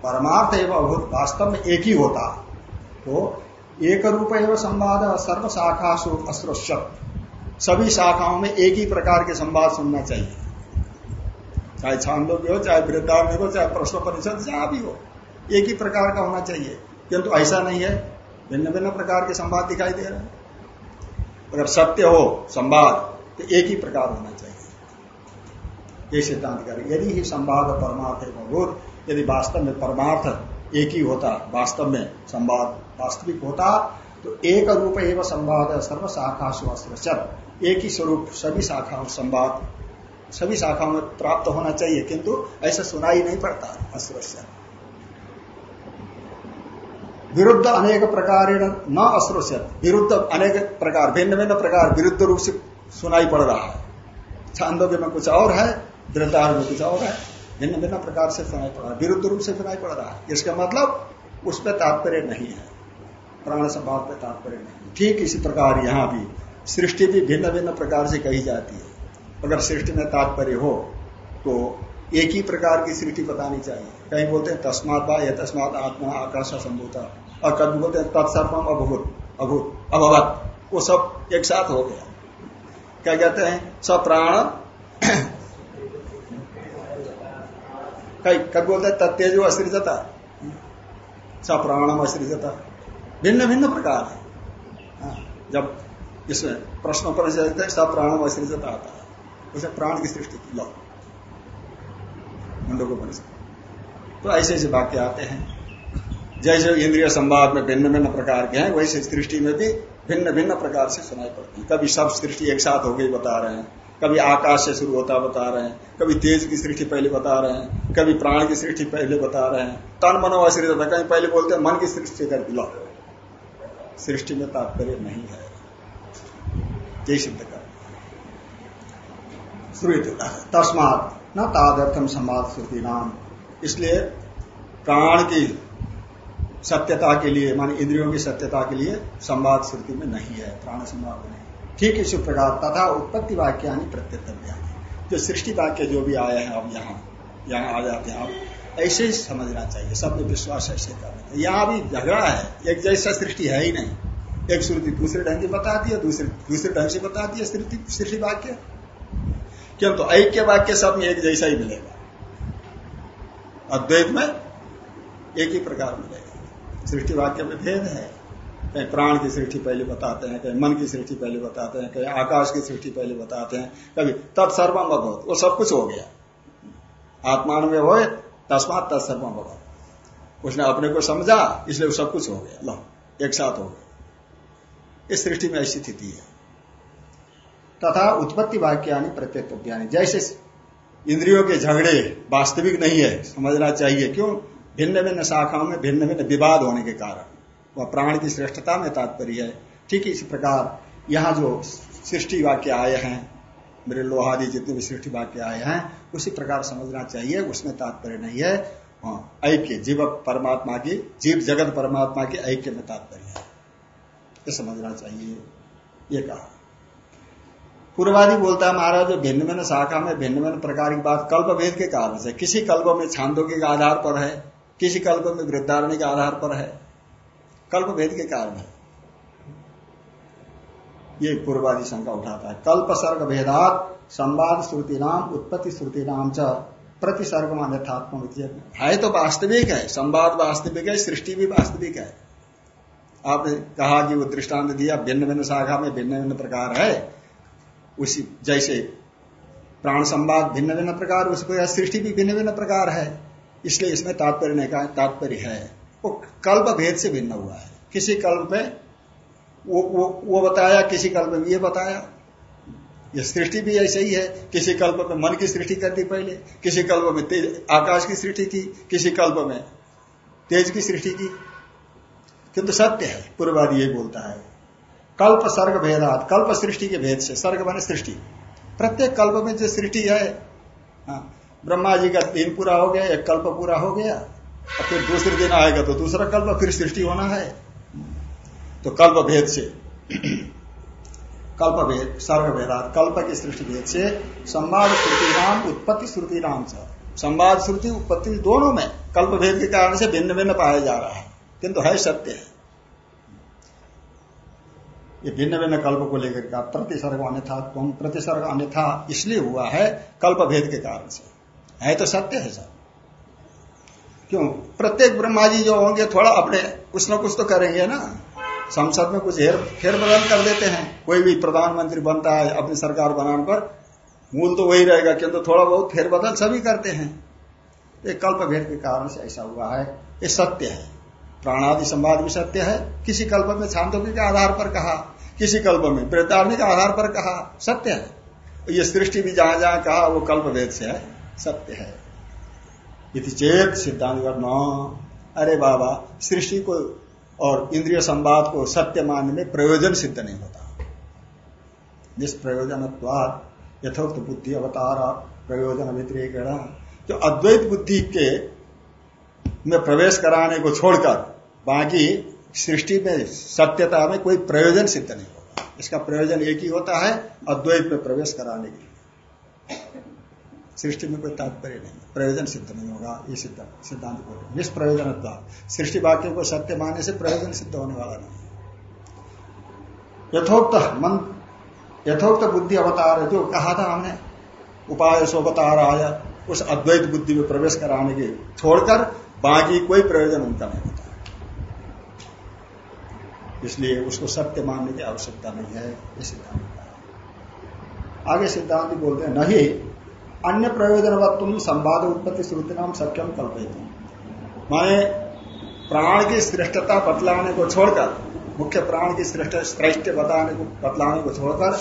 परमार्थ एवं बहुत, वास्तव में एक ही होता तो एक रूप एवं संवाद, सर्व शाखा अस्रोशत सभी शाखाओं में एक ही प्रकार के संवाद सुनना चाहिए। चाहे छांदो भी हो, चाहे वृद्धा में हो, चाहे प्रश्न परिषद जहाँ भी हो, एक ही प्रकार का होना चाहिए। किंतु ऐसा नहीं है। भिन्न भिन्न प्रकार के संवाद दिखाई दे रहे हैं। अगर सत्य हो, संवाद तो एक ही प्रकार होना चाहिए। ये सिद्धांत करें यदि ही संवाद परमार्थ है बहुत यदि वास्तव में परमार्थ एक ही होता, वास्तव में संवाद वास्तविक होता तो एक रूप एवं संवाद सर्व शाखा सुअस्त्र एक ही स्वरूप, सभी शाखाओं, संवाद, सभी शाखाओं में प्राप्त होना चाहिए, किंतु ऐसा सुनाई नहीं पड़ता अश्रस्य विरुद्ध अनेक प्रकार न अश्रोष्य विरुद्ध अनेक प्रकार, भिन्न भिन्न प्रकार विरुद्ध रूप से सुनाई पड़ रहा है। छांदोग्य में कुछ और है वृद्धार में कुछ और है, भिन्न भिन्न प्रकार से सुनाई पड़ रहा है। विरुद्ध रूप से सुनाई पड़ रहा है। इसका मतलब उस पर तात्पर्य नहीं है। प्राण संभाव पे तात्पर्य नहीं ठीक इसी प्रकार यहाँ भी सृष्टि भी भिन्न भिन्न प्रकार से कही जाती है। अगर सृष्टि में तात्पर्य हो तो एक ही प्रकार की सृष्टि बतानी चाहिए। कहीं बोलते हैं तस्मात बा या तस्मात आत्मा आकाश संभूता। और कभी बोलते हैं तत्सर्पम अभूत अभूत अभवत। वो सब एक साथ हो गया। क्या कहते हैं? सप्राण। कई कभी बोलते हैं तत्तेजो असृजता सप्राणम असृजता भिन्न भिन्न प्रकार है। हाँ, जब इसमें प्रश्न पर सब प्राणम असृजता आता है। उसे प्राण की सृष्टि की लो। को बन तो ऐसे ऐसे वाक्य आते हैं। जैसे इंद्रिय संवाद में भिन्न भिन्न प्रकार के हैं, वैसे सृष्टि में भी भिन्न भिन्न प्रकार से सुनाई पड़ती है। कभी सब सृष्टि एक साथ हो गई बता रहे हैं, कभी आकाश से शुरू होता बता रहे हैं, कभी तेज की सृष्टि पहले बता रहे हैं, कभी प्राण की सृष्टि पहले बता रहे हैं। तन मनोआश्रित होता कहीं पहले बोलते हैं, मन की सृष्टि कर दिला। सृष्टि में तात्पर्य नहीं है। जय सिद्ध कर। तस्मात न तादर्थम संवाद श्रुति नाम इसलिए प्राण की सत्यता के लिए, मान इंद्रियों की सत्यता के लिए संवाद श्रुति में नहीं है, प्राण संवाद नहीं ठीक इसी प्रकार तथा उत्पत्ति वाक्य प्रत्यर्थ जो सृष्टि वाक्य जो भी आए हैं, अब यहाँ यहाँ आ जाते हैं। अब ऐसे ही समझना चाहिए, सब में विश्वास ऐसे करना यहाँ भी झगड़ा है, एक जैसा सृष्टि है ही नहीं। एक श्रुति दूसरे ढंग की बताती है, दूसरे दूसरे ढंग से बताती है सृष्टि वाक्य। किंतु तो ऐक्य वाक्य सब में एक जैसा ही मिलेगा। अद्वैत में एक ही प्रकार मिलेगा। सृष्टि वाक्य में भेद है। कहीं प्राण की सृष्टि पहले बताते हैं, कहीं मन की सृष्टि पहले बताते हैं, कहीं आकाश की सृष्टि पहले बताते हैं। कभी तत्सर्वम अभवत वो सब कुछ हो गया। आत्मान में हो तस्मात तत्सर्वम अभवत उसने अपने को समझा, इसलिए वो सब कुछ हो गया। लो, एक साथ हो गया। इस सृष्टि में ऐसी स्थिति है। तथा उत्पत्ति वाक्यानि प्रत्येक जैसे इंद्रियों के झगड़े वास्तविक नहीं है समझना चाहिए। क्यों? भिन्न भिन्न शाखाओं में भिन्न भिन्न विवाद होने के कारण। वह प्राण की श्रेष्ठता में तात्पर्य है। ठीक इसी प्रकार यहाँ जो सृष्टि वाक्य आए हैं मेरे लोहादि जितने भी सृष्टि वाक्य आए हैं उसी प्रकार समझना चाहिए उसमें तात्पर्य नहीं है। हाँ, ऐक्य जीव परमात्मा की जीव जगत परमात्मा के ऐक्य में तात्पर्य है। ये समझना चाहिए। ये कहा। पूर्वादि बोलता है महाराज, जो भिन्न भिन्न शाखा में भिन्न भिन्न प्रकार की बात कल्प भेद के कारण से, किसी कल्प में छांदों के आधार पर है, किसी कल्प में वृद्धारण्य के आधार पर है कल्प भेद के कारण है। ये पूर्वादि शंका उठाता है। कल्प सर्ग भेदात संवाद श्रुति नाम उत्पत्ति श्रुति नाम च प्रतिसर्ग अन्यथात्म है तो वास्तविक है, संवाद वास्तविक है, सृष्टि भी वास्तविक है। आपने कहा कि वो दृष्टांत दिया भिन्न भिन्न शाखा में भिन्न भिन्न प्रकार है। उसी जैसे प्राण संवाद भिन्न भिन्न प्रकार उसको या सृष्टि भी भिन्न भिन्न प्रकार है, इसलिए इसमें तात्पर्य नहीं कहा, तात्पर्य है। वो कल्प भेद से भिन्न हुआ है। किसी कल्प में वो वो वो बताया, किसी कल्प में ये बताया, ये सृष्टि भी ऐसे ही है। किसी कल्प में मन की सृष्टि कर दी पहले, किसी कल्प में तेज, आकाश की सृष्टि की, किसी कल्प में तेज की सृष्टि की। किंतु सत्य है पूर्ववादी यही बोलता है। कल्प सर्ग भेदात कल्प सृष्टि के भेद से सर्ग बने सृष्टि। प्रत्येक कल्प में जो सृष्टि है हाँ, ब्रह्मा जी का दिन पूरा हो गया एक कल्प पूरा हो गया और फिर दूसरे दिन आएगा तो दूसरा कल्प फिर सृष्टि होना है। तो कल्प भेद से कल्प भेद सर्ग भेदात कल्प की सृष्टि भेद से संवाद श्रुति नाम उत्पत्ति श्रुति नाम से। संवाद श्रुति उत्पत्ति दोनों में कल्प भेद के कारण से भिन्न भिन्न पाया जा रहा है। किंतु है सत्य है। ये भिन्न भिन्न कल्प को लेकर का प्रतिसर्ग अन्यथा तुम प्रतिसर्ग अन्यथा इसलिए हुआ है कल्प भेद के कारण से। है तो सत्य है सर क्यों? प्रत्येक ब्रह्मा जी जो होंगे, थोड़ा अपने, कुछ ना कुछ तो करेंगे ना। संसद में कुछ हेर फेर बदल कर देते हैं। कोई भी प्रधानमंत्री बनता है अपनी सरकार बनाने पर, मूल तो वही रहेगा, किंतु तो थोड़ा बहुत फेरबदल सभी करते हैं। ये कल्प भेद के कारण से ऐसा हुआ है। ये सत्य है। प्राणादि संवाद भी सत्य है। किसी कल्प में छांदोग्य के आधार पर कहा, किसी कल्प में वृद्धारण्य आधार पर कहा, सत्य है। ये सृष्टि भी जहाँ जहाँ कहा, वो कल्प वेद से है, सत्य है। यदि चेत सिद्धांत न अरे बाबा, सृष्टि को और इंद्रिय संवाद को सत्य मानने में प्रयोजन सिद्ध नहीं होता। निष्प्रयोजन यथोक्त बुद्धि अवतार प्रयोजन व्यतिरेक जो अद्वैत बुद्धि के में प्रवेश कराने को छोड़कर बाकी सृष्टि में सत्यता में कोई प्रयोजन सिद्ध नहीं होगा। इसका प्रयोजन एक ही होता है अद्वैत में प्रवेश कराने के लिए। सृष्टि में कोई तात्पर्य नहीं, प्रयोजन सिद्ध नहीं होगा, ये सिद्ध, सिद्धांत निष्प्रयोजन सृष्टि वाक्यों को सत्य मानने से प्रयोजन सिद्ध होने वाला नहीं यथोक्त मन, यथोक्त बुद्धि अवतार जो कहा था हमने, उपाय सोवतार आया उस अद्वैत बुद्धि में प्रवेश कराने के छोड़कर बाकी कोई प्रयोजन उनका नहीं होता। इसलिए उसको सत्य मानने की आवश्यकता नहीं है, ये सिद्धांत आगे सिद्धांत बोलते हैं, नहीं, अन्य प्रयोजन तुम संवाद उत्पत्ति श्रुति नाम सत्यम कल्पित माने प्राण की श्रेष्ठता बतलाने को छोड़कर, मुख्य प्राण की श्रेष्ठ श्रेष्ठ बताने को, बतलाने को छोड़कर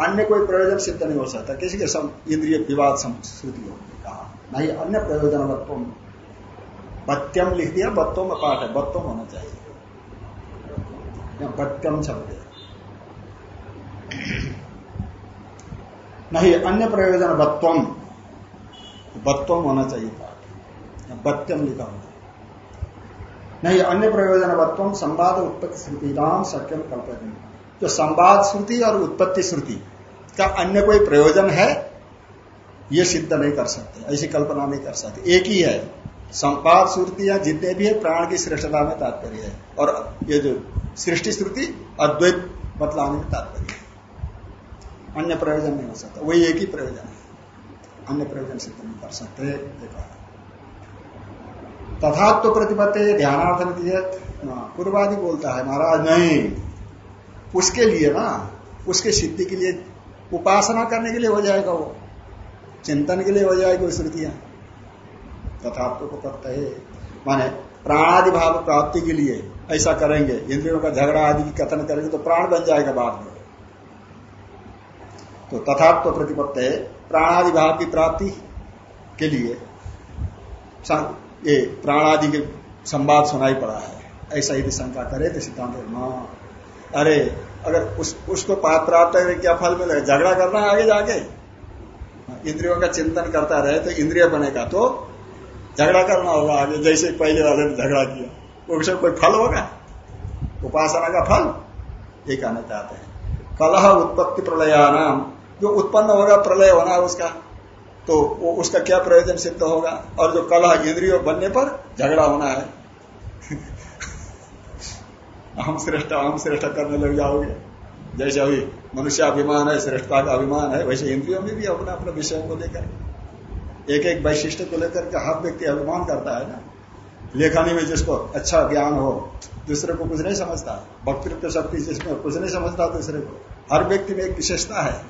अन्य कोई प्रयोजन सिद्ध नहीं हो सकता। किसी के इंद्रिय विवाद श्रुति कहा। नहीं, अन्य प्रयोजन बत्यम लिख दिया बत्तों में पाठ है बत्तों होना चाहिए बत्यम शब्द नहीं अन्य प्रयोजन बत्वम बत्वम होना चाहिए पाठ बत्यम लिखा होता नहीं अन्य प्रयोजन बत्वम, संवाद उत्पत्ति श्रुति राम सक्यम कल्पना जो संवाद श्रुति और उत्पत्ति श्रुति का अन्य कोई प्रयोजन है, ये सिद्ध नहीं कर सकते, ऐसी कल्पना नहीं कर सकते। एक ही है। संपाद श्रुतियाँ जितने भी है प्राण की श्रेष्ठता में तात्पर्य है। और ये जो सृष्टि श्रुति अद्वैत बतलाने में तात्पर्य है। अन्य प्रयोजन नहीं हो सकता। वही एक ही प्रयोजन है। अन्य प्रयोजन सिद्ध नहीं कर सकते। तथा तो प्रतिपत्ति ध्यानार्थ हाँ, पूर्वादि बोलता है महाराज नहीं। उसके लिए ना उसके सिद्धि के लिए उपासना करने के लिए हो जाएगा वो। चिंतन के लिए हो जाएगी वो श्रुतियाँ। तथात्व को है माने प्राणादि भाव प्राप्ति के लिए ऐसा करेंगे, इंद्रियों का झगड़ा आदि की कथन करेंगे तो प्राण बन जाएगा बाद में। तो तथात्व प्रतिपत्त है प्राणादि भाव की प्राप्ति के लिए ये प्राणादि के संवाद सुनाई पड़ा है। ऐसा यदि शंका करे तो सिद्धांत हाँ अरे, अगर उस उसको पाप प्राप्त करे क्या फल मिलेगा झगड़ा करना आगे जाके? इंद्रियों का चिंतन करता रहे तो इंद्रिय बनेगा तो झगड़ा करना होगा आगे, जैसे पहले वाले ने झगड़ा किया। उससे कोई फल होगा? उपासना का फल? ये कहना चाहते हैं। कलह उत्पत्ति प्रलयानाम। जो उत्पन्न होगा, प्रलय होना उसका। तो वो उसका क्या प्रयोजन सिद्ध होगा? और जो कलह इंद्रियों बनने पर झगड़ा होना है। हम श्रेष्ठ हम श्रेष्ठ करने लग जाओगे। जैसे अभी मनुष्य अभिमान है, श्रेष्ठता का अभिमान है, वैसे इंद्रियों में भी अपना अपने विषय को लेकर। एक एक वैशिष्ट को लेकर के हर व्यक्ति अभिमान करता है ना? लेखनी में जिसको अच्छा ज्ञान हो, दूसरे को कुछ नहीं समझता। वक्तृत्व शक्ति जिसमें कुछ नहीं समझता, दूसरे को। हर व्यक्ति में एक विशेषता है।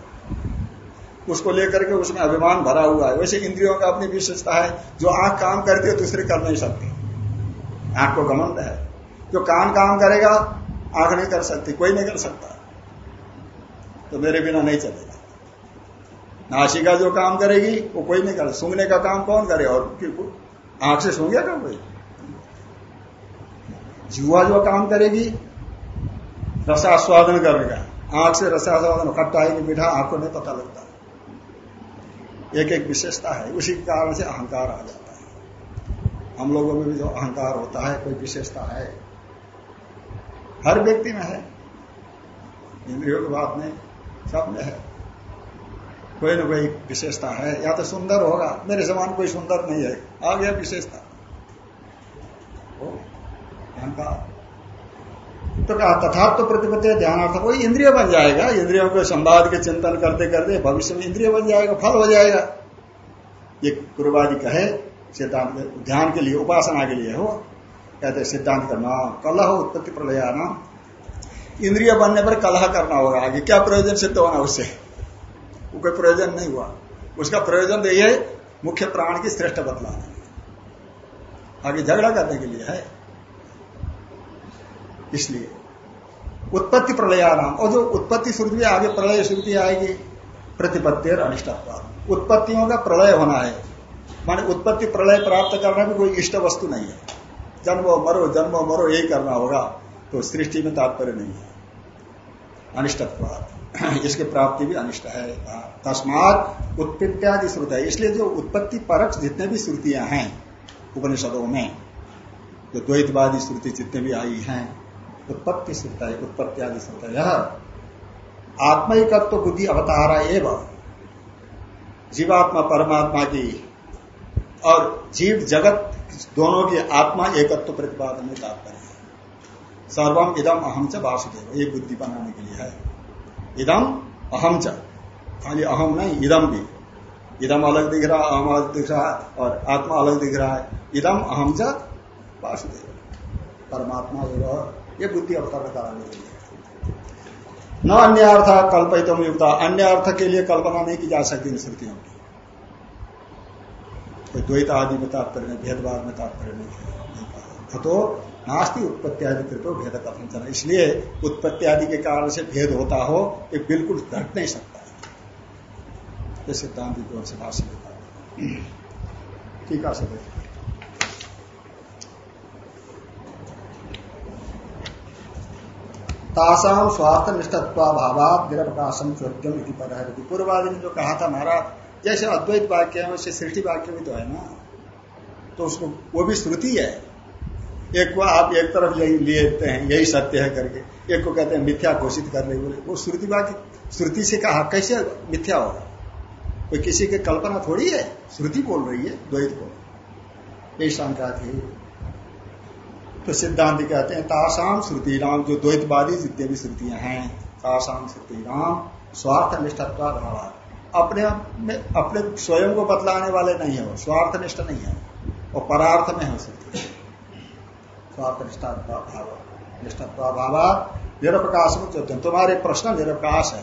उसको लेकर के उसमें अभिमान भरा हुआ है। वैसे इंद्रियों का अपनी विशेषता है। जो आँख काम करती है, दूसरे कर नहीं सकती। आँख को घमंड है। जो कान काम करेगा, आँख नहीं कर सकती, कोई नहीं कर सकता। तो मेरे बिना नहीं चलेगा नासिका जो काम करेगी, वो कोई नहीं करे, सूंघने का काम कौन करे और आँख से सूंघेगा कोई? जुआ जो काम करेगी, रसास्वादन करेगा। आँख से रसास्वादन, खट्टा है कि मीठा आँख को नहीं पता लगता एक एक विशेषता है, उसी कारण से अहंकार आ जाता है। हम लोगों में भी जो अहंकार होता है, कोई विशेषता है। हर व्यक्ति में है। इंद्रियों की बात नहीं, सब में है। कोई ना कोई विशेषता है। या तो सुंदर होगा। मेरे समान कोई सुंदर नहीं है। आ गया विशेषता। अहंकार तो कहा तथात्व प्रतिपत्ति ध्यानार्थ। कोई इंद्रिय बन जाएगा। इंद्रियों के संवाद के चिंतन करते करते भविष्य में इंद्रिय बन जाएगा, फल हो जाएगा। ये पूर्वादि कहे, सिद्धांत ध्यान के लिए, उपासना के लिए हो। कहते सिद्धांत करना कलह उत्पत्ति प्रलयाना इंद्रिय बनने पर कलह करना होगा आगे। क्या प्रयोजन सिद्ध होना उससे? वो कोई प्रयोजन नहीं हुआ। उसका प्रयोजन तो ये मुख्य प्राण की श्रेष्ठ बदलाना आगे झगड़ा करने के लिए है। इसलिए उत्पत्ति प्रलया नाम। और जो उत्पत्ति श्रुति आगे प्रलय श्रुति आएगी। प्रतिपत्ति और अनिष्टत्व उत्पत्तियों का प्रलय होना है। माने उत्पत्ति प्रलय प्राप्त करना भी कोई इष्ट वस्तु नहीं है। जन्मो मरो जन्मो मरो, यही करना होगा तो सृष्टि में तात्पर्य नहीं है। अनिष्टत्व इसकी प्राप्ति भी अनिष्ट है। तस्मात उत्पत्तियादि श्रुति है इसलिए जो उत्पत्ति परक जितने भी श्रुतियाँ हैं, उपनिषदों में, जो द्वैतवादी श्रुति जितने भी आई हैं, उत्पत्ति श्रुत है उत्पत्ति आदि श्रुत है यह आत्मिकत्व बुद्धि अवतारा एवं। जीवात्मा, परमात्मा की और जीव जगत दोनों की आत्मा एकत्व प्रतिपादन में तात्पर्य है। सर्वम इदम अहम च वासुदेव। ये बुद्धि बनाने के लिए है। इदम अहम च। खाली अहम नहीं इदम भी। इदम अलग दिख रहा अहम अलग दिख रहा है और आत्मा अलग दिख रहा है। इदम अहम च, वासुदेव। परमात्मा ये बुद्धि अवतरण कराने के लिए न अन्य अर्थ कल्पित युक्त। अन्य अर्थ के लिए कल्पना नहीं की जा सकती इन श्रुतियों की। द्वैत आदि में तात्पर्य भेदभाव में तात्पर्य नहीं है। तो नास्ती उत्पत्ति आदि कृतो भेद कथन इसलिए उत्पत्ति आदि के कारण से भेद होता हो, ये बिल्कुल घट नहीं सकता। ये सिद्धांत की ओर से देता ठीक है सर तासाम स्वार्थ निष्ठत्वा भावात निरवकाशम चोद्यम पूर्वादि ने जो कहा था महाराज, जैसे अद्वैत वाक्य है वैसे सृष्टि वाक्य भी तो है ना? तो उसको, वो भी श्रुति है। एक को आप एक तरफ़ यही लेते हैं, यही सत्य है करके, एक को कहते हैं मिथ्या घोषित कर रहे बोले वो श्रुति वाक्य श्रुति से कहा, कैसे मिथ्या होगा? कोई किसी की कल्पना थोड़ी है? श्रुति बोल रही है, द्वैत को यही शंका थी तो सिद्धांत कहते हैं, तासाम श्रुति राम जो द्वैतवादी जितने भी श्रुतियाँ हैं, तासाम श्रुति राम स्वार्थ निष्ठत्व भाव। अपने में, अपने स्वयं को बतलाने वाले नहीं है स्वार्थ निष्ठ नहीं है और परार्थ में हो है निरवकाश में तुम्हारे प्रश्न निरवकाश है,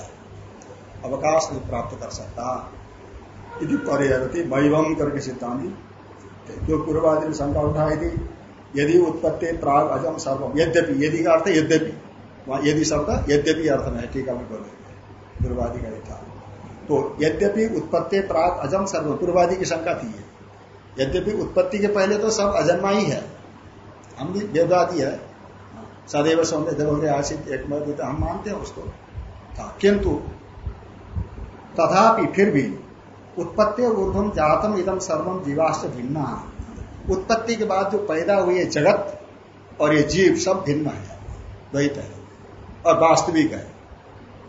अवकाश नहीं प्राप्त कर सकता। यदि परिहरती मैवम करके सिद्धांत। जो पूर्वादि ने शंका उठाई थी? यदि उत्पत्ति प्राग अजम सर्वम, यद्यपि, यदि का अर्थ यद्यपि यदि शब्द यद्यपि अर्थ में है टीका में बोले पूर्वादि का था तो यद्यपि उत्पत्ति प्राग अजम सर्व पूर्वादि की शंका थी यद्यपि उत्पत्ति के पहले तो सब अजन्मा ही है। हम भी वेदादि है। सदैव सौम्य देवग्रह आशित एक मत हम मानते हैं उसको। था किंतु तथापि फिर भी उत्पत्ति ऊर्धम जातम इदम सर्वम जीवाश्च भिन्न। उत्पत्ति के बाद जो पैदा हुई है जगत और ये जीव सब भिन्न है, द्वैत है और वास्तविक है।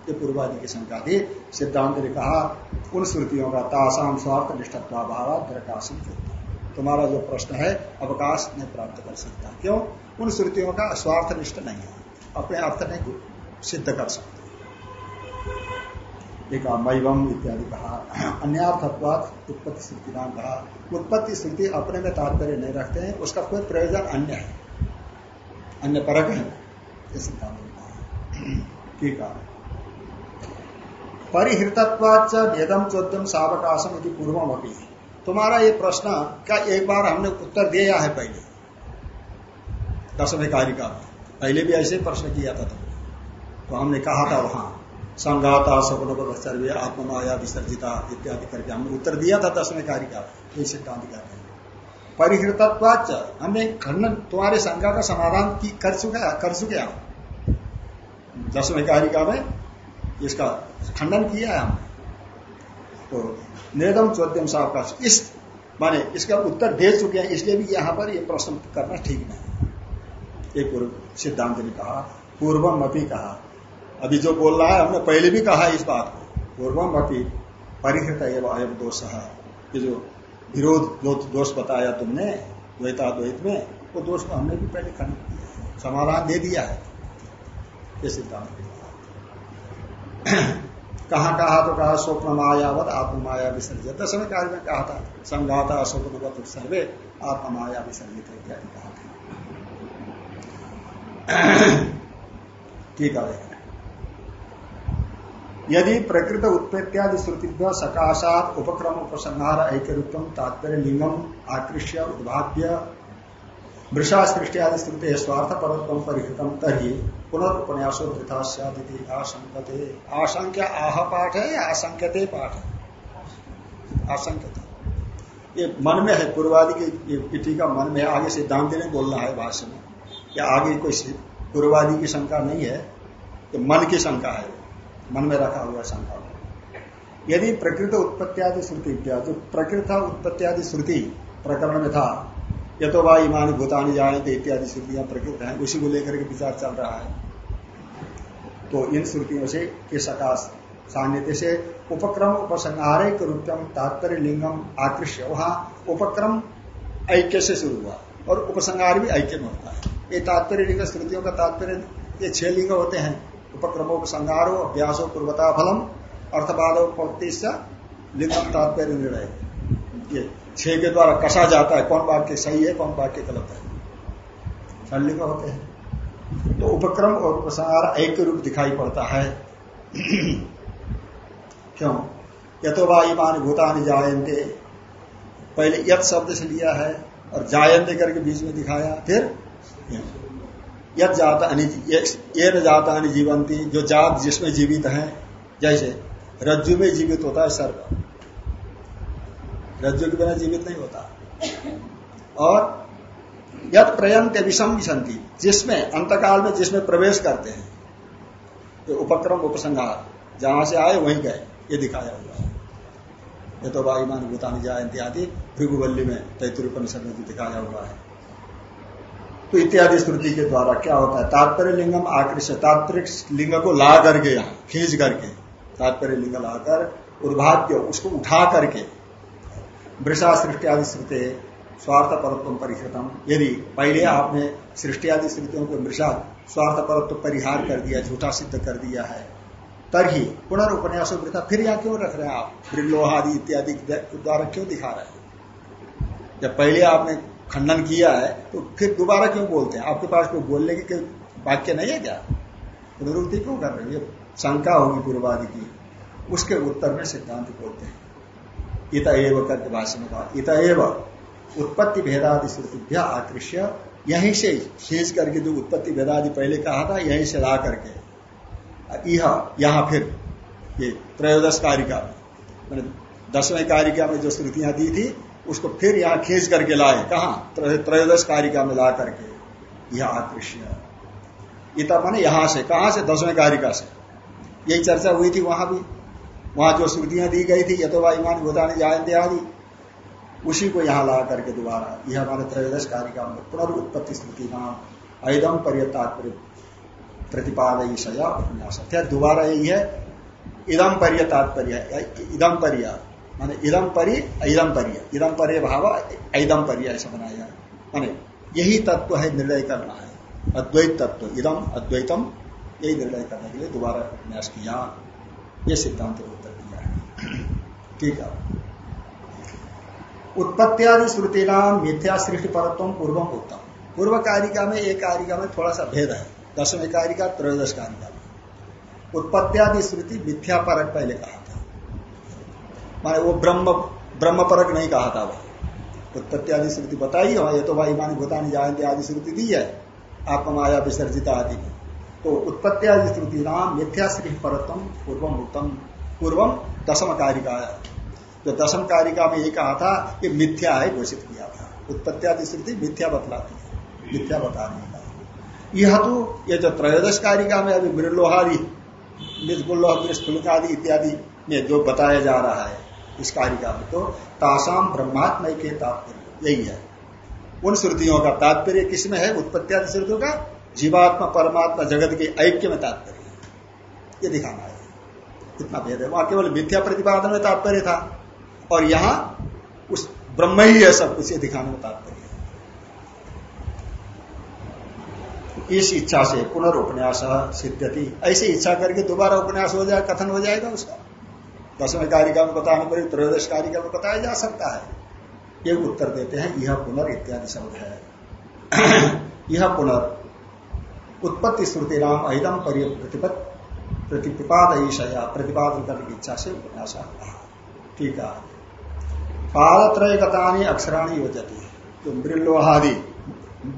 ये पूर्वादि की शंका थी। सिद्धांत ने कहा, उन श्रुतियों का तासाम स्वार्थ निष्ठत्वाभाव प्रकाशन तुम्हारा जो प्रश्न है, अवकाश नहीं प्राप्त कर सकता। क्यों? उन श्रुतियों का स्वार्थ निष्ठ नहीं है। अपने अर्थ नहीं सिद्ध कर सकते। एक मैवम इत्यादि कहा। अन्यर्थत्वाद उत्पत्ति श्रुति नाम कहा। उत्पत्ति श्रुति अपने में तात्पर्य नहीं रखते हैं, उसका कोई प्रयोजन अन्य है। अन्य परक है। ये सिद्धांत कहा। ठीक है। वेदम चौद्यम सावकाशम की पूर्वम तुम्हारा ये प्रश्न क्या एक बार हमने उत्तर दिया है पहले। दसवें कारिका में पहले भी ऐसे प्रश्न किया था तुमने। तो हमने कहा था वहाँ संघाता सपन सर्वे आत्ममाया विसर्जिता इत्यादि करके हमने उत्तर दिया था दसवें कारिका ये सिद्धांत कहते हैं? परिहृतत्वाच हमने खंडन तुम्हारे शंका का समाधान की कर चुका कर चुके हम दसवें कारिका में इसका खंडन किया है हमने। तो निर्दम चौद्यम का इस, माने इसका उत्तर दे चुके हैं, इसलिए भी यहाँ पर ये प्रश्न करना ठीक नहीं एक पूर्व सिद्धांत ने कहा, पूर्वम अपी कहा। अभी जो बोल रहा है, हमने पहले भी कहा इस बात को। पूर्वम अपी परिहृत एवं अयम दोष। ये जो विरोध, दोष बताया तुमने, द्वैताद्वैत में, वो दोष को हमने भी पहले खंड किया समाधान दे दिया है। ये सिद्धांत कहा कहा तो कहा, स्वप्न मायावत आत्म माया विसर्जित। दसवें कार्य में कहा था, संघाता स्वप्न सर्वे आत्म माया विसर्जित इत्यादि कहा था। ठीक है यदि प्रकृत उत्पत्तियादि श्रुति सकाशात उपक्रम उपसंहार ऐक्यरूपम तात्पर्य लिंगम आकृष्य उद्भाव्य वृषा सृष्टि आदि श्रुति स्वार्थ पर्वतम परिहृतम तरी पुनर्पन्यासो वृथा सदी आशंकते आशंक्य आह पाठ है या आशंकते पाठ। है आशंकते ये मन में है, पूर्वादि की का मन में आगे सिद्धांत ने बोलना है भाष्य में या आगे कोई पूर्वादि की शंका नहीं है तो मन की शंका है। मन में रखा हुआ शंका। यदि प्रकृत उत्पत्तियादि श्रुति जो प्रकृत उत्पत्तियादि श्रुति प्रकरण में था ये तो वह ईमान भूतानी जाए इत्यादि श्रुतियाँ प्रकृत हैं। उसी को लेकर के विचार चल रहा है। तो इन श्रुतियों से के सकाश सान्निध्य से उपक्रम उपसंहारिक रूपम तात्पर्य लिंगम आकृष्य। वहाँ उपक्रम ऐक्य से शुरू हुआ और उपसंहार भी ऐक्य में होता है। ये तात्पर्य लिंग श्रुतियों का तात्पर्य, ये छह लिंग होते हैं। उपक्रमोपसंहारो अभ्यासो, पूर्वता फलम अर्थवादोपत्ति लिंगम तात्पर्य निर्णय। छह के द्वारा कसा जाता है? कौन वाक्य सही है, कौन वाक्य गलत है? छलिंग होते हैं। तो उपक्रम और उपसंहार एक रूप दिखाई पड़ता है। क्यों? यथोवा ईमान भूतान जायंते पहले यथ शब्द से लिया है और जायंते करके बीच में दिखाया, फिर यथ जाता ये न जाता जीवंती, जो जात जिसमें जीवित है, जैसे रज्जु में जीवित होता है सर्व रज्जु के बिना जीवित नहीं होता। और यद प्रयंत विषम विसंति जिसमें, अंतकाल में जिसमें प्रवेश करते हैं जो उपक्रम उपसंहार, जहाँ से आए वहीं गए, ये दिखाया हुआ है। ये तो वायुमान भूतानी जयंती आदि, भृगुवल्ली में तैतृपनिषद में दिखाया हुआ है। तो इत्यादि श्रुति के द्वारा क्या होता है? तात्पर्य लिंगम आकृष्ट तात्पर्य लिंग को ला करके यहाँ, खींच करके, तात्पर्य लिंग लाकर उर्भाग्य उसको उठा करके वृषा सृष्टि आदि श्रुते स्वार्थ परत्व परिहृतम यदि पहले आपने सृष्टि आदि श्रुतियों को मृषा स्वार्थ परत्व परिहार कर दिया, झूठा सिद्ध कर दिया है तरही पुनर्उपन्यास वृथा फिर यहाँ क्यों रख रहे हैं आप? ब्रिलोहादि इत्यादि द्वारा क्यों दिखा रहे हैं? जब पहले आपने खंडन किया है तो फिर दोबारा क्यों बोलते हैं? आपके पास कोई बोलने की वाक्य नहीं है क्या? पुनरुक्ति क्यों कर रहे हैं? ये शंका होगी पूर्वादि की। उसके उत्तर में सिद्धांत बोलते हैं। इत एव करके भाष्य में कहा इत एव उत्पत्ति भेदादि श्रुतिभ्य आकृष्य। यहीं से खींच करके जो उत्पत्ति भेदादि पहले कहा था, यहीं से ला करके। यह यहाँ फिर, ये त्रयोदश कारिका। मैंने दसवें कारिका में जो श्रुतियाँ दी थी, उसको फिर यहाँ खींच करके लाए। कहा? त्रयोदश कारिका में ला करके। यह आकृष्य। इतना माने यहाँ से, कहा से? दसवें कारिका से। यही चर्चा हुई थी वहाँ भी। वहाँ जो श्रुतियाँ दी गई थी यथोवा ईमान गोदानी जायंते आदि उसी को यहाँ ला करके दोबारा, यह हमारे त्रयोदश कारिका में पुनर्उत्पत्ति स्मृति नाम ऐदम पर्यतात्पर्य प्रतिपादया उपन्यास। दोबारा यही है इदम पर्य तात्पर्य इदम पर्य, माने इदम परि ऐदम पर्य इदम पर्य भाव ऐदम पर्य ऐसा बनाया माने यही तत्व है, निर्णय करना है। अद्वैत तत्व इदम अद्वैतम, यही निर्णय करने के लिए दोबारा उपन्यास किया। ये सिद्धांत है ठीक है उत्पत्तियादि श्रुति नाम मिथ्या सृष्टि परत्व पूर्वम उत्तम। पूर्व कारिका में एक कारिका में थोड़ा सा भेद है। दसवें कारिका त्रयोदश कारिका में। उत्पत्तियादि श्रुति मिथ्या परक पहले कहा था। माने वो ब्रह्म ब्रह्म परक नहीं कहा था वो। उत्पत्ति आदि श्रुति बताई, हो, ये तो भाई मान भूतानी जायंती आदि श्रुति दी है। आपका माया विसर्जिता आदि तो उत्पत्ति आदि श्रुति नाम मिथ्या श्री परतम पूर्वम उत्तम। पूर्वम दसम कारिका जो दसम कारिका में ये कहा था कि मिथ्या है घोषित किया था। उत्पत्ति श्रुति मिथ्या बतलाती है। मिथ्या बताने का यह तो ये जो त्रयोदश कारिका में अभी मृलोहादि मृदगुल्लोह आदि इत्यादि में जो बताया जा रहा है, इस कारिका में तो तासाम ब्रह्मात्म के तात्पर्य, यही है। उन श्रुतियों का तात्पर्य किसमें है? उत्पत्ति आदि श्रुतियों का जीवात्मा परमात्मा जगत के ऐक्य में तात्पर्य ये दिखाना है। इतना भेद है। वहाँ केवल मिथ्या प्रतिपादन में तात्पर्य था। और यहाँ उस ब्रह्म ही है सब कुछ दिखाने में तात्पर्य इस इच्छा से पुनर्उपन्यास सिद्धति ऐसी इच्छा करके दोबारा उपन्यास हो जाए, कथन हो जाएगा उसका। दसवें कारिका में बताने पर त्रयोदश कारिका में बताया जा सकता है। ये उत्तर देते हैं, यह पुनर् इत्यादि शब्द है। यह पुनर् उत्पत्ति श्रुति नाम अहिदम प्रतिपत। प्रतिपाद ईशया, प्रतिपादन करने की इच्छा से उपन्यास ठीक है। पादत्रय कथानी अक्षराणी योजती तो मृलोहादि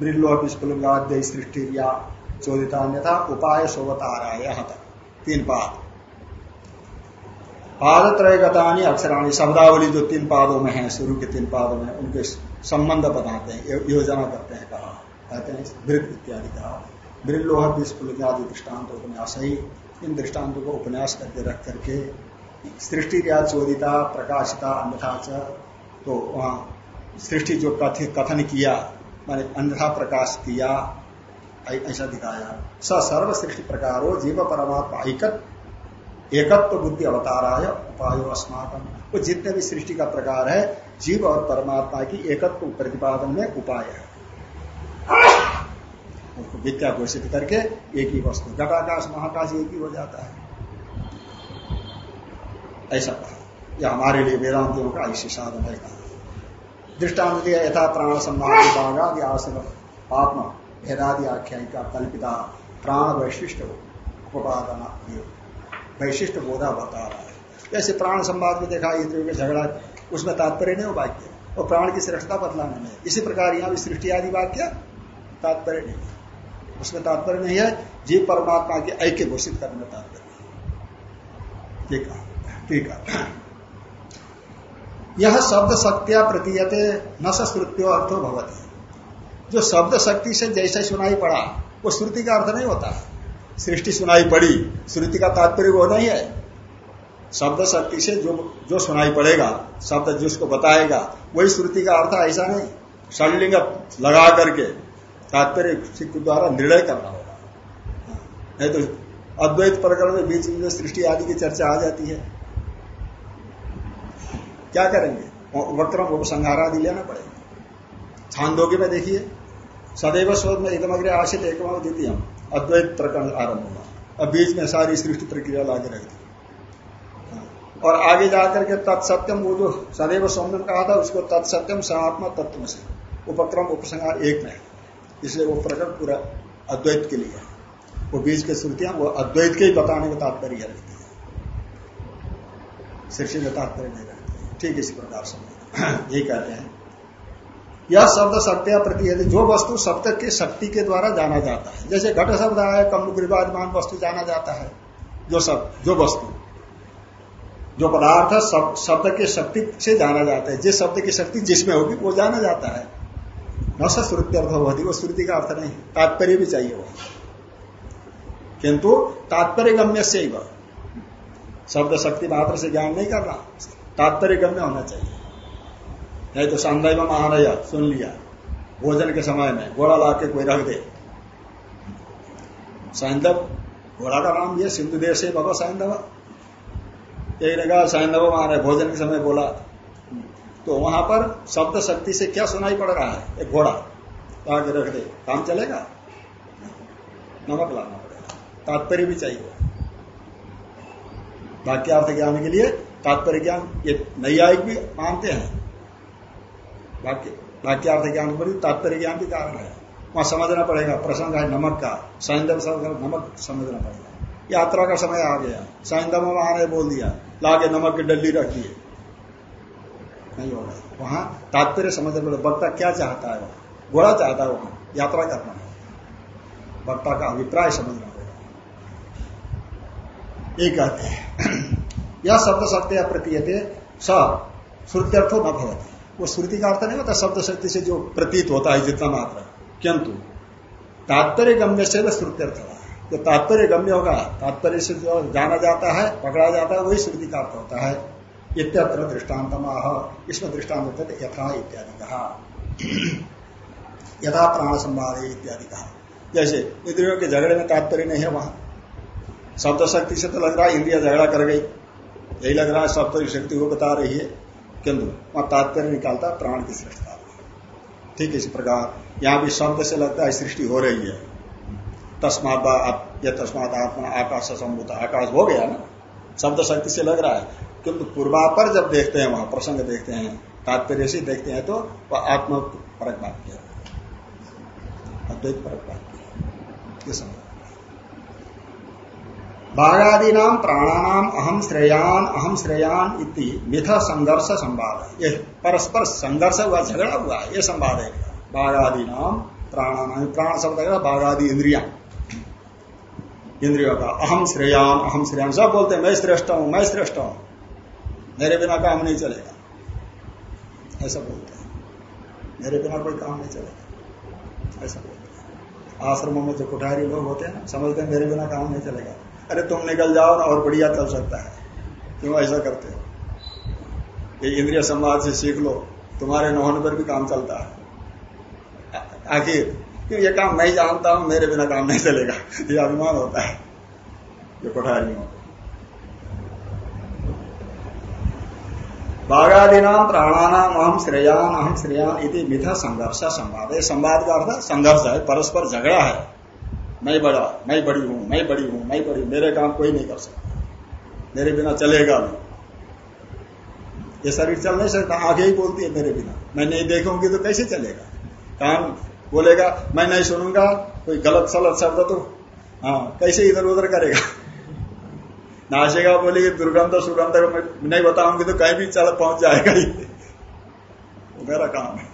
मृलोह विस्फुलिंगाद्य सृष्टि या चोदिता अन्यथा उपाय सोवताराय तीन पाद। पाद त्रयगतानी अक्षराणी शब्दावली जो तीन पादों में है, शुरू के तीन पादों में, उनके संबंध बताते हैं योजना करते हैं, कहा, कहते हैं वृद्ध इत्यादि कहा। वृलोह विस्फुलित आदि दृष्टांत उपन्यास ही इन दृष्टान्तों को उपन्यास करके रख करके सृष्टि क्या चोदिता, प्रकाशिता, अन्यथा तो वहाँ सृष्टि जो कथन किया, माने अन्यथा प्रकाश किया ऐसा दिखाया। स सर्व सृष्टि प्रकार जीव परमात्मा एकत एकत्व बुद्धि अवतारा है उपाय अस्माकम वो जितने भी सृष्टि का प्रकार है, जीव और परमात्मा की एकत्व प्रतिपादन में उपाय है। उसको विद्या घोषित करके एक ही वस्तु। घटाकाश महाकाश एक ही हो जाता है। ऐसा। कहा यह हमारे लिए वेदांतियों का ऐसी साधन है। कहा दृष्टांत दिया यथा प्राण आदि आवश्यक आत्मा भेदादि आख्यायिका, कल्पिता, प्राण वैशिष्ट उपादान वैशिष्ट बोधा बता रहा है। जैसे प्राण संवाद में देखा, इंद्रियों में झगड़ा, उसमें तात्पर्य नहीं हो वाक्य। और प्राण की श्रेष्ठता बदलाने में। इसी प्रकार यहाँ भी सृष्टि आदि वाक्य, तात्पर्य नहीं उसमें तात्पर्य नहीं है। जीव परमात्मा के ऐक्य घोषित करने में तात्पर्य ठीक है यह शब्द शक्तिया प्रतीयते, न श्रुत्यो अर्थो भवती। जो शब्द शक्ति से जैसे सुनाई पड़ा, वो श्रुति का अर्थ नहीं होता। सृष्टि सुनाई पड़ी, श्रुति का तात्पर्य वो नहीं है। शब्द शक्ति से जो जो सुनाई पड़ेगा, शब्द जिसको बताएगा, वही श्रुति का अर्थ ऐसा नहीं। शलिंग लगा करके तात्पर्य द्वारा निर्णय करना होगा। नहीं तो अद्वैत प्रकरण में बीच में सृष्टि आदि की चर्चा आ जाती है, क्या करेंगे? वक्रम उपसंहार आदि लेना पड़ेगा। छांदोगी में देखिए, सदैव शोध में एकदम आशित एक द्वितीय अद्वैत प्रकरण आरंभ हुआ। अब बीच में सारी सृष्टि प्रक्रिया लागे रख दी और आगे जाकर के तत्सत्यम, वो जो सदैव सौम्य कहा था, उसको तत्सत्यम समात्मा तत्व से, उपक्रम उपसंहार एक में इसलिए वो प्रकट पूरा अद्वैत के लिए वो बीज के श्रुतियाँ, वो अद्वैत के ही बताने का तात्पर्य रखती है। सृष्टि का तात्पर्य नहीं ठीक इसी प्रकार समझ यही कहते हैं, यह शब्द सत्य प्रति यदि जो वस्तु शब्द के शक्ति के द्वारा जाना जाता है, जैसे घट शब्द आया कम विवादमान वस्तु जाना जाता है, जो शब्द जो वस्तु, जो पदार्थ शब्द की शक्ति से जाना जाता है। जिस शब्द की शक्ति जिसमें होगी, वो जाना जाता है। न श्रुति अर्थ होती वो श्रुति का अर्थ नहीं तात्पर्य भी चाहिए वो। किंतु तात्पर्य गम्य से ही शब्द शक्ति मात्र से ज्ञान नहीं करना तात्पर्य गम्य होना चाहिए। नहीं तो संदैव महानय, सुन लिया। भोजन के समय में घोड़ा ला के कोई रख दे। सैंधव घोड़ा का नाम ये सिंधु देश से बाबा सैंधव ने कहा सैंधव महानय। भोजन के समय बोला तो वहाँ पर शब्द शक्ति से क्या सुनाई पड़ रहा है? एक घोड़ा। ला के रख दे। काम चलेगा? नमक लाना पड़ेगा। तात्पर्य भी चाहिए। वाक्यार्थ ज्ञान के लिए तात्पर्य ज्ञान, ये नैयायिक भी मानते हैं। वाक्य वाक्यार्थ ज्ञान पर तात्पर्य ज्ञान भी कारण है। वहाँ समझना पड़ेगा, प्रसंग है नमक का। सैंदव नमक समझना पड़ेगा। यात्रा का समय आ गया। सैंदव वहाँ ने बोल दिया। लागे नमक की डल्ली रख दिए नहीं होगा। वहाँ तात्पर्य समझना पड़ेगा वक्ता क्या चाहता है? वहाँ घोड़ा चाहता है वहाँ, यात्रा करना है। वक्ता का अभिप्राय समझना पड़ेगा ये कहते हैं। यह शब्द सत्य प्रतीयते, स, श्रुत्यर्थो न भवती। वो श्रुति का अर्थ नहीं होता, शब्द शक्ति से जो प्रतीत होता है जितना मात्र। किंतु तात्पर्य गम्य से वह श्रुत्यर्थ होगा जो तात्पर्य गम्य होगा, तात्पर्य से जो जाना जाता है, पकड़ा जाता है, वही श्रुति का अर्थ होता है। इत्यत्र दृष्टांत इसमें दृष्टांत यथा इत्यादि कहा यथा प्राण संवाद इत्यादि कहा जैसे, इंद्रियों के झगड़े में तात्पर्य नहीं है वहाँ। शब्द शक्ति से तो लग रहा है इंद्रिया झगड़ा कर गई। यही लग रहा है सब शक्ति को बता रही है किंतु वहाँ तात्पर्य निकालता प्राण की श्रेष्ठता ठीक इसी प्रकार। यहाँ भी शब्द से लगता है सृष्टि हो रही है। तस्मात या तस्मात आत्मा आकाश संभूत आकाश हो गया ना? शब्द शक्ति से लग रहा है। किंतु पूर्वापर जब देखते हैं, वहाँ प्रसंग देखते हैं तात्पर्य से देखते हैं तो वह आत्मा परक वाक्य अद्वैत परक वाक्य बाघादी नाम प्राणानाम अहम श्रेयान अहम श्रेयान इति मिथ संघर्ष संवाद। ये परस्पर संघर्ष हुआ, झगड़ा हुआ यह संवाद है। बाघादी नाम प्राणानाम प्राण शब्द बाघादि इंद्रिया। इंद्रियों का अहम श्रेयान अहम श्रेयान, सब बोलते हैं, मैं श्रेष्ठ हूँ, मैं श्रेष्ठ हूँ। मेरे बिना काम नहीं चलेगा। ऐसा बोलते हैं। मेरे बिना कोई काम नहीं चलेगा। ऐसा बोलते हैं। आश्रमों में जो कुठारी लोग होते हैं समझते हैं मेरे बिना काम नहीं चलेगा। अरे तुम निकल जाओ ना, और बढ़िया चल सकता है। क्यों ऐसा करते हो? ये इंद्रिय संवाद से सीख लो। तुम्हारे न पर भी काम चलता है। आखिर, क्यों ये काम नहीं जानता हूँ, मेरे बिना काम नहीं चलेगा। ये अभिमान होता है, ये कोठारियों बाघादि नाम प्राणानाम अहम श्रेयान अहम श्रेयान इति मिथा संघर्ष संवाद। है संवाद का अर्थ संघर्ष है, परस्पर झगड़ा है। मैं बड़ा, मैं बड़ी हूँ, मैं बड़ी हूँ, मैं बड़ी मेरे काम कोई नहीं कर सकता। मेरे बिना चलेगा नहीं। ये शरीर चल नहीं सकता, आगे ही बोलती है मेरे बिना। मैं नहीं देखूँगी तो कैसे चलेगा? काम बोलेगा, मैं नहीं सुनूँगा, कोई गलत सलत शब्द तो हाँ कैसे इधर उधर करेगा? नाचेगा बोलेगी दुर्गंध सुगंध मैं नहीं बताऊँगी तो कहीं भी चल पहुँच जाएगा ही मेरा काम है।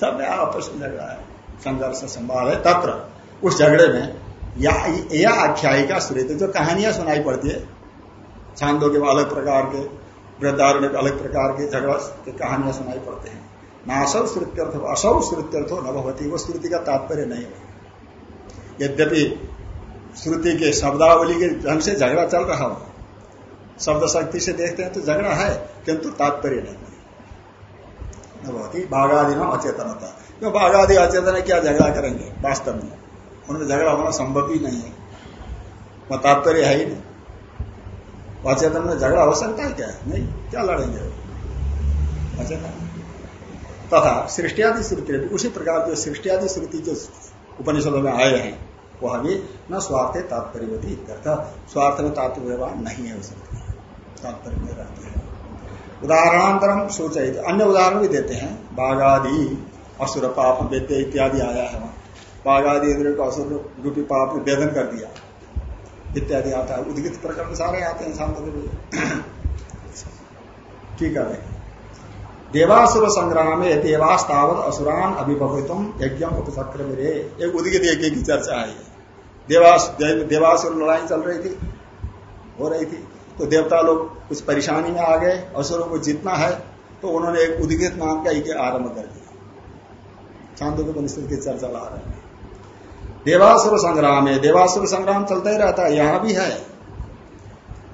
सब में आपस में झगड़ा है, संघर्ष संभाव है। तत्र उस झगड़े में या यह आख्यायिका श्रेत, जो कहानियाँ सुनाई पड़ती है, छांदों के अलग प्रकार के, वृद्धारण के अलग प्रकार के झगड़ा के कहानियाँ सुनाई पड़ते हैं। नासव श्रुत्यर्थ, असौ श्रुत्यर्थो न भवती, वो श्रुति का तात्पर्य नहीं है। यद्यपि श्रुति के शब्दावली के ढंग से झगड़ा चल रहा हो। शब्द शक्ति से देखते हैं तो झगड़ा है, किंतु तात्पर्य नहीं। होती बाघादि नाम अचेतनता। क्यों बाघादि अचेतन क्या झगड़ा करेंगे? वास्तव में। उनमें झगड़ा होना संभव ही नहीं है। वह तात्पर्य है ही नहीं। अचेतन में झगड़ा हो सकता है क्या? नहीं, क्या लड़ेंगे? अचेतन। तथा सृष्टियादि श्रुति उसी प्रकार जो सृष्टियादि श्रुति जो उपनिषदों में आए हैं। वह भी न स्वार्थ तात्पर्य स्वार्थ में तात्पर्य नहीं है उसमें तात्पर्य में रहते हैं। उदाहरणांतरम सोचित अन्य उदाहरण भी देते हैं। बाघादि, असुर, पाप वेद्य इत्यादि आया है वहाँ। बाघादि, इंद्र को असुर, रूपी पाप वेदन कर दिया। इत्यादि आता है। उदगित प्रकरण सारे आते हैं शांत ठीक है देवासुर संग्राम देवास्तावत असुरान अभिभवितुम यज्ञ उपचक्र मेरे। एक उदित यज्ञ की चर्चा आई है। देवास देवासुर लड़ाई चल रही थी, हो रही थी। तो देवता लोग कुछ परेशानी में आ गए, असुरों को जीतना है तो उन्होंने एक उदगित नाम का यज्ञ आरंभ कर दिया। चांदो के परिस्थिति की चर्चा ला रहे हैं। देवासुर संग्राम है। देवासुर संग्राम चलता ही रहता है, यहाँ भी है।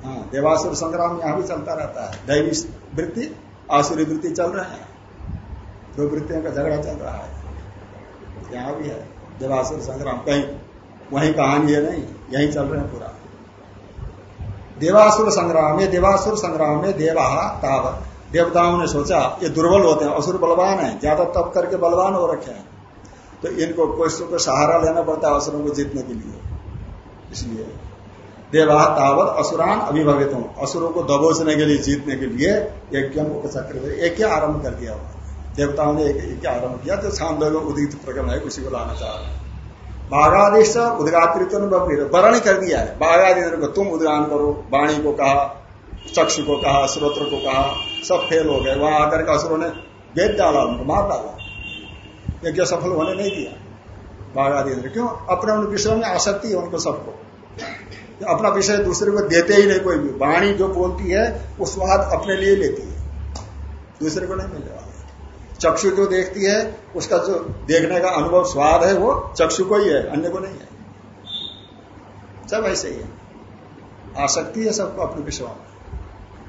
हाँ देवासुर संग्राम यहाँ भी चलता रहता है। दैवी वृत्ति, आसुरी वृत्ति चल रहे हैं। दो वृत्तियों का झगड़ा चल रहा है। यहाँ भी है। देवासुर संग्राम, कहीं वही कहानी है नहीं, यही चल रहे हैं पूरा। देवासुर संग्राम में देवासुर संग्राम में देवा तावत। देवताओं ने सोचा, ये दुर्बल होते हैं, असुर बलवान है, ज़्यादा तप करके बलवान हो रखे हैं। तो इनको कोई को सहारा लेना पड़ता है असुरों को जीतने के लिए। इसलिए देवा तावत असुरान अभिभवित हूँ। असुरों को दबोचने के लिए, जीतने के लिए यज्ञ एक क्या आरंभ कर दिया। देवताओं ने एक यज्ञ आरंभ किया, जो छांदो उदित प्रकरण है, उसी को लाना चाह रहे बाघादेश उदगातृत्व वर्ण कर दिया है। बाघादि को तुम उदगान करो, वाणी को कहा, चक्षु को कहा श्रोत्र को कहा, सब फेल हो गए। वहाँ आकर के असुरों ने वेद डाला, उनको मार डाला। यज्ञ सफल होने नहीं दिया। बाघादि क्यों? अपने उन विषयों में आसक्ति है उनको सबको। अपना विषय दूसरे को देते ही नहीं कोई भी। वाणी जो बोलती है, वो स्वाद अपने लिए लेती है। दूसरे को नहीं मिल रहा चक्षु जो देखती है, उसका जो देखने का अनुभव स्वाद है, वो चक्षु को ही है, अन्य को नहीं है। सब ऐसे ही है। आसक्ति है सबको अपने में।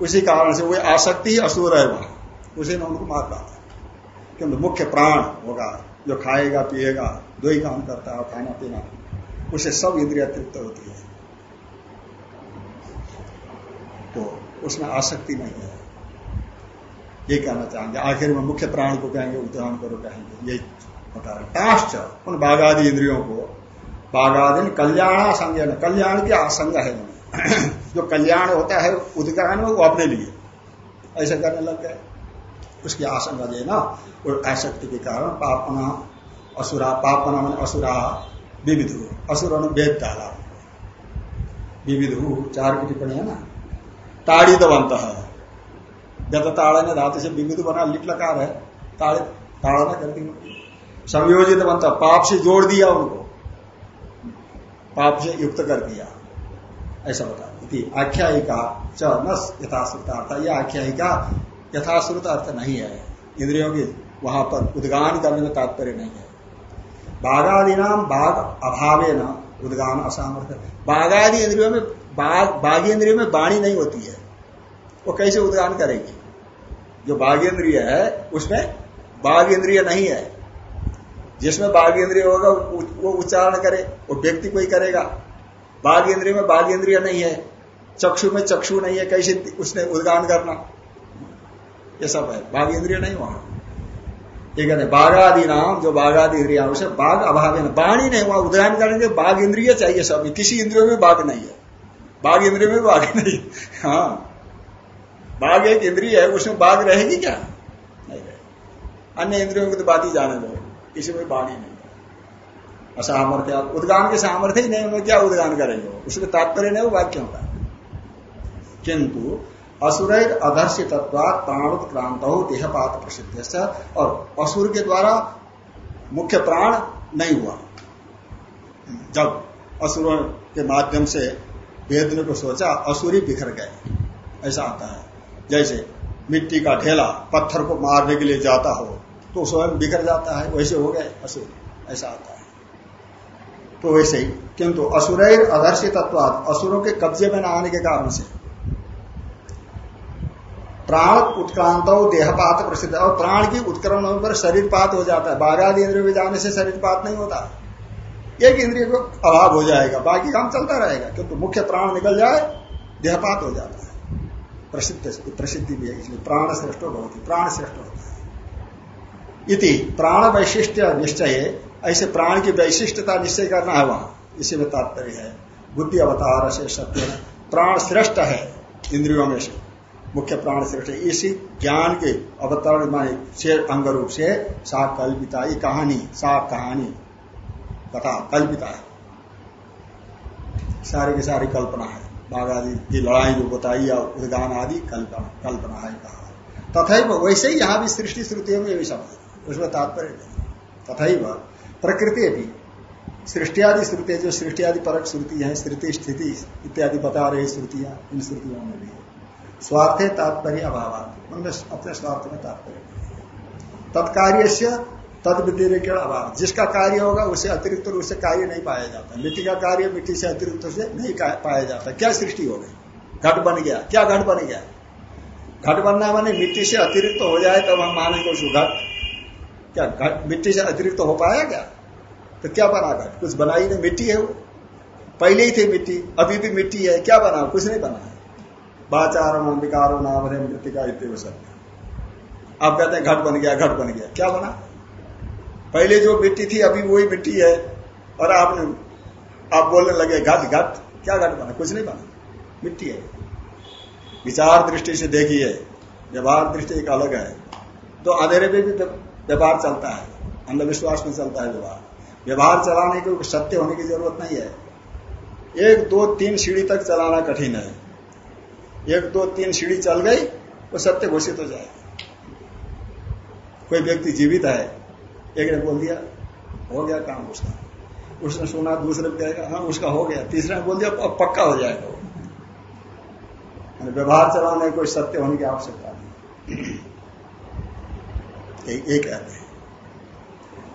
उसी कारण से वो आसक्ति ही असुर है वहाँ। उसी ने उनको मार डाला क्योंकि मुख्य प्राण होगा, जो खाएगा, पिएगा, दो ही काम करता है खाना पीना। उसे सब इंद्रिया तृप्त होती है। तो उसमें आसक्ति नहीं है। ये कहना चाहेंगे। आखिर में मुख्य प्राण को कहेंगे उदाहरण करो कहेंगे। यही बता रहे टाश्च उन बाघादि इंद्रियों को बाघादि कल्याण कल्याण की आसंग है। जो कल्याण होता है, उदगान वो अपने लिए। ऐसा करने लग गए। उसकी आशंका जो है ना। वो आसक्ति के कारण पापना, असुरा, पापना मैंने असुरा, विविधु असुर वेद डाला विविधु चार की टिप्पणी है ना? ताड़ी दबंत है जब ताड़ा ने धातु से विविध बना, लिट लकार है ताड़े, ताड़ा ने कर दी। संयोजित बनता, पाप से जोड़ दिया उनको। पाप से युक्त कर दिया। ऐसा बता आख्यायिका च न यथाश्रुत अर्थ। यह आख्यायिका यथाश्रुत अर्थ नहीं है। इंद्रियों की वहाँ पर उद्गान करने में तात्पर्य नहीं है। बाघादि नाम बाघ अभावे न उद्गान असामर्थ्य बाघादि इंद्रियों में, बाघ बाघ इंद्रियों में बाणी नहीं होती है। वो कैसे उद्गान करेगी? जो बाघ इंद्रिय है, उसमें बाघ इंद्रिय नहीं है। जिसमें बाघ इंद्रिय होगा, वो उच्चारण करे, वो व्यक्ति कोई करेगा। बाघ इंद्रिय में बाघ इंद्रिय नहीं है। चक्षु में चक्षु नहीं है, कैसे उसने उद्गान करना? ये सब है। बाघ इंद्रिय नहीं वहाँ। ये कहते बाघादि नाम, जो बाघादि इंद्रिया उसे बाघ अभाव बाणी नहीं, वहाँ उद्गान करेंगे बाघ इंद्रिय चाहिए सब किसी इंद्रियों में बाघ नहीं है। बाघ इंद्रिय में बाघ नहीं हाँ। बाघ एक इंद्रिय है, उसमें बाघ रहेगी क्या? नहीं रहेगी। अन्य इंद्रियों की तो बात ही जाने दो। किसी में बाणी नहीं असामर्थ्य उद्गान के सामर्थ्य ही नहीं क्या उद्गान करेंगे? उसमें तात्पर्य नहीं, वो वाक्यों का किंतु असुर अधर्षित प्राणोत्क्रांत हो देहपात प्रसिद्ध और असुर के द्वारा मुख्य प्राण नहीं हुआ। जब असुरों के माध्यम से वेदने को सोचा, असुरी बिखर गए। ऐसा आता है। जैसे मिट्टी का ढेला पत्थर को मारने के लिए जाता हो तो स्वयं बिखर जाता है, वैसे हो गए असुर, ऐसा आता है। तो वैसे ही, किंतु असुर अधर्षित असुरों के कब्जे में न आने के कारण से। प्राण उत्क्रांत देहपात प्रसिद्ध, और प्राण की उत्क्रमण पर शरीर पात हो जाता है। बाघादि इंद्रियों में जाने से शरीर पात नहीं होता। एक इंद्रिय को अभाव हो जाएगा, बाकी काम चलता रहेगा, किंतु मुख्य प्राण निकल जाए, देहपात हो जाता है। प्रसिद्ध, प्रसिद्धि भी है, इसलिए प्राण श्रेष्ठ बहुत प्राण श्रेष्ठ होता है इति प्राण वैशिष्ट निश्चय, ऐसे प्राण की वैशिष्टता निश्चय करना है वहाँ। इसी में तात्पर्य है, बुद्धि अवतार से सत्य प्राण श्रेष्ठ है, इंद्रियों में से। मुख्य प्राण श्रेष्ठ इसी ज्ञान के अवतरण माने से अंग रूप से, सा कल्पिता, ये कहानी, सा कहानी कथा कल्पिता है। सारी की सारी कल्पना है। बाघ की लड़ाई जो बताई या उद्गान आदि कल्पना कल्पना है कहा। तथा वैसे ही यहाँ भी सृष्टि श्रुतियों में भी शब्द उसमें तात्पर्य नहीं तथा प्रकृति भी सृष्टि आदि श्रुति, जो सृष्टि आदि परक श्रुति है स्थिति स्थिति इत्यादि बता रही श्रुतियाँ, इन श्रुतियों में भी स्वार्थे तात्पर्य अभाव उनमें अपने स्वार्थ में तात्पर्य तत्कार्य तद व्यतिरिक्त अभाव। जिसका कार्य होगा, उसे अतिरिक्त रूप से कार्य नहीं पाया जाता। मिट्टी का कार्य मिट्टी से अतिरिक्त से नहीं पाया जाता। क्या सृष्टि हो गई? घट बन गया। क्या घट बन गया? घट बनना माने मिट्टी से अतिरिक्त हो जाए, तब हम मानेंगे उसको घट। क्या घट मिट्टी से अतिरिक्त हो पाया क्या? तो क्या बना घट? कुछ बनाई नहीं। मिट्टी है वो। पहले ही थे मिट्टी, अभी भी मिट्टी है। क्या बना? कुछ नहीं बना। है बाचारण विकारो नाम है, मृतिका इतने आप कहते हैं घट बन गया, घट बन गया। क्या बना? पहले जो मिट्टी थी, अभी वही मिट्टी है। और आपने आप बोलने लगे घट घट क्या घट बना? कुछ नहीं बना। मिट्टी है। विचार दृष्टि से देखिए, व्यवहार दृष्टि एक अलग है। तो अंधेरे में भी व्यवहार चलता है, अंधविश्वास में चलता है व्यवहार। व्यवहार चलाने के सत्य होने की ज़रूरत नहीं है। एक, दो, तीन सीढ़ी तक चलाना कठिन है। एक, दो, तीन सीढ़ी चल गई, वो सत्य घोषित हो जाएगा कोई व्यक्ति जीवित है एक ने बोल दिया, हो गया काम उसका। उसने सुना, दूसरे को कहेगा हाँ उसका हो गया। तीसरे ने बोल दिया, अब पक्का हो जाएगा वो। व्यवहार चलाने कोई सत्य होने की आवश्यकता नहीं। ये कहते हैं।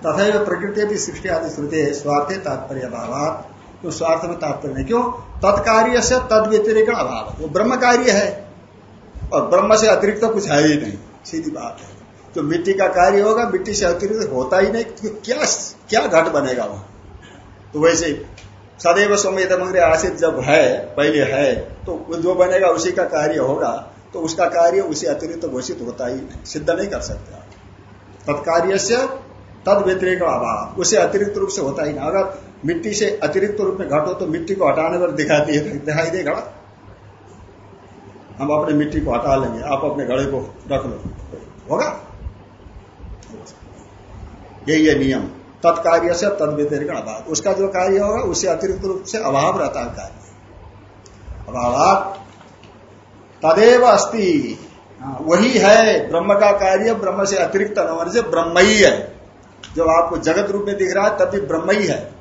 तथा प्रकृति भी सृष्टि आदि श्रुति है, स्वार्थे तात्पर्य अभाव तो स्वार्थ में तात्पर्य नहीं। क्यों? तत्कार्य से तद व्यतिरिक्त अभाव। वो ब्रह्म कार्य है। और ब्रह्म से अतिरिक्त तो कुछ है ही नहीं। सीधी बात है। तो मिट्टी का कार्य होगा, मिट्टी से अतिरिक्त होता ही नहीं तो क्या क्या घट बनेगा वहाँ? तो वैसे सदैव समेत मंगरे आशित जब है, पहले है तो जो बनेगा उसी का कार्य होगा तो उसका कार्य उसे अतिरिक्त घोषित होता ही नहीं, सिद्ध नहीं कर सकते। आप तत्कार्य से तद व्यतिरिक्त अभाव, उसे अतिरिक्त रूप से होता ही नहीं। अगर मिट्टी से अतिरिक्त रूप में घट हो तो मिट्टी को हटाने पर दिखाती है, दिखाई दे घड़ा। हम अपने मिट्टी को हटा लेंगे, आप अपने घड़े को रख लो। होगा? यही है नियम। तत्कार्य से तद व्यतिरिक्त अभाव। उसका जो कार्य होगा उससे अतिरिक्त रूप से अभाव रहता है कार्य। अभाव तदेव अस्ति। हाँ, वही है। ब्रह्म का कार्य ब्रह्म से अतिरिक्त न होने से ब्रह्म ही। है जब आपको जगत रूप में दिख रहा है तब भी ब्रह्म ही। है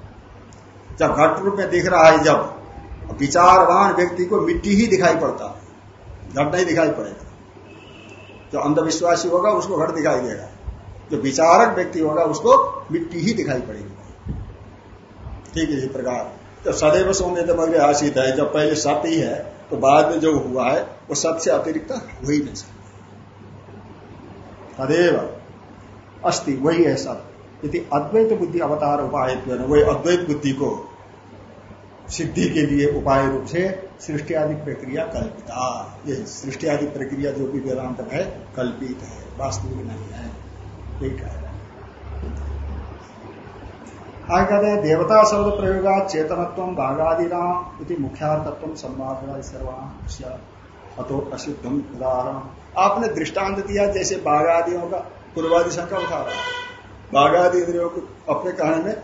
जब घट रूप में दिख रहा है जब। विचारवान व्यक्ति को मिट्टी ही दिखाई पड़ता है। घट नहीं दिखाई पड़ेगा। जो अंधविश्वासी होगा उसको घट दिखाई देगा। जो विचारक व्यक्ति होगा, उसको मिट्टी ही दिखाई पड़ेगी। ठीक है, इसी प्रकार। तो सदैव सौम्य मग्र आशित है। जब पहले सत्य ही है तो बाद में जो हुआ है, वो सत्य से अतिरिक्त हो ही नहीं सकता। सदैव अस्थि, वही है सत्य यदि अद्वैत बुद्धि अवतार उपाय वही अद्वैत बुद्धि को सिद्धि के लिए उपाय रूप से सृष्टि आदि प्रक्रिया कल्पिता। ये सृष्टि आदि प्रक्रिया जो भी वेदांत है, कल्पित है, वास्तविक नहीं है। आगे कहते हैं देवता शब्द प्रयोगा चेतनत्व भागादि नाम इति मुख्यार्थत्व संवाद अतो असिद्धम उदाहरण आपने दृष्टांत दिया जैसे बाघादियों का पूर्वादि शंका उठा रहा बाघादि इंद्रियों को अपने कहने में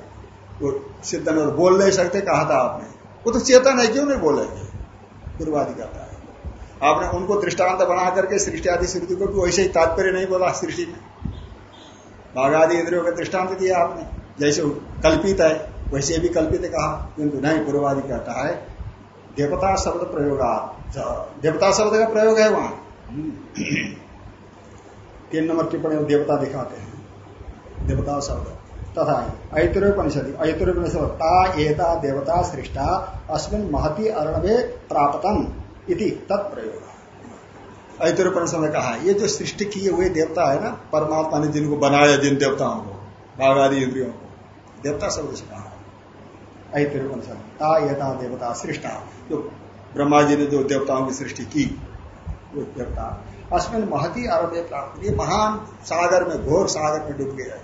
वो सिद्ध नहीं बोल नहीं सकते कहा था आपने वो तो चेतन है क्यों नहीं बोलेंगे पूर्वादि कहता है आपने उनको दृष्टांत बना करके सृष्टि आदि स्मृति को भी वैसे ही तात्पर्य नहीं बोला सृष्टि में बाघादि इंद्रियों का दृष्टांत दिया आपने। जैसे कल्पित है, वैसे भी कल्पित कहा, किंतु नहीं पूर्वादि कहता है, देवता शब्द प्रयोग देवता शब्द का प्रयोग है वहाँ। तीन नंबर टिप्पणी देवता दिखाते हैं। देवता शब्द। तथा ऐतरोपनिषद ऐतरोपनिषद, ता, एता, देवता, सृष्टा, अस्मिन महती अरणवे प्राप्तन इति तत्प्रयोग। ऐतरोपनिषद ने कहा, ये जो सृष्टि किए हुए देवता है ना, परमात्मा ने जिनको बनाया, जिन देवताओं को, बाघादि, इंद्रियों को, देवता शब्द से कहा। ऐतरोपनिषद ता एता देवता सृष्टा। जो ब्रह्मा जी ने जो देवताओं की सृष्टि की, वो देवता। अस्मिन महती अरण्य प्राप्त ये महान सागर में, घोर सागर में डूब गया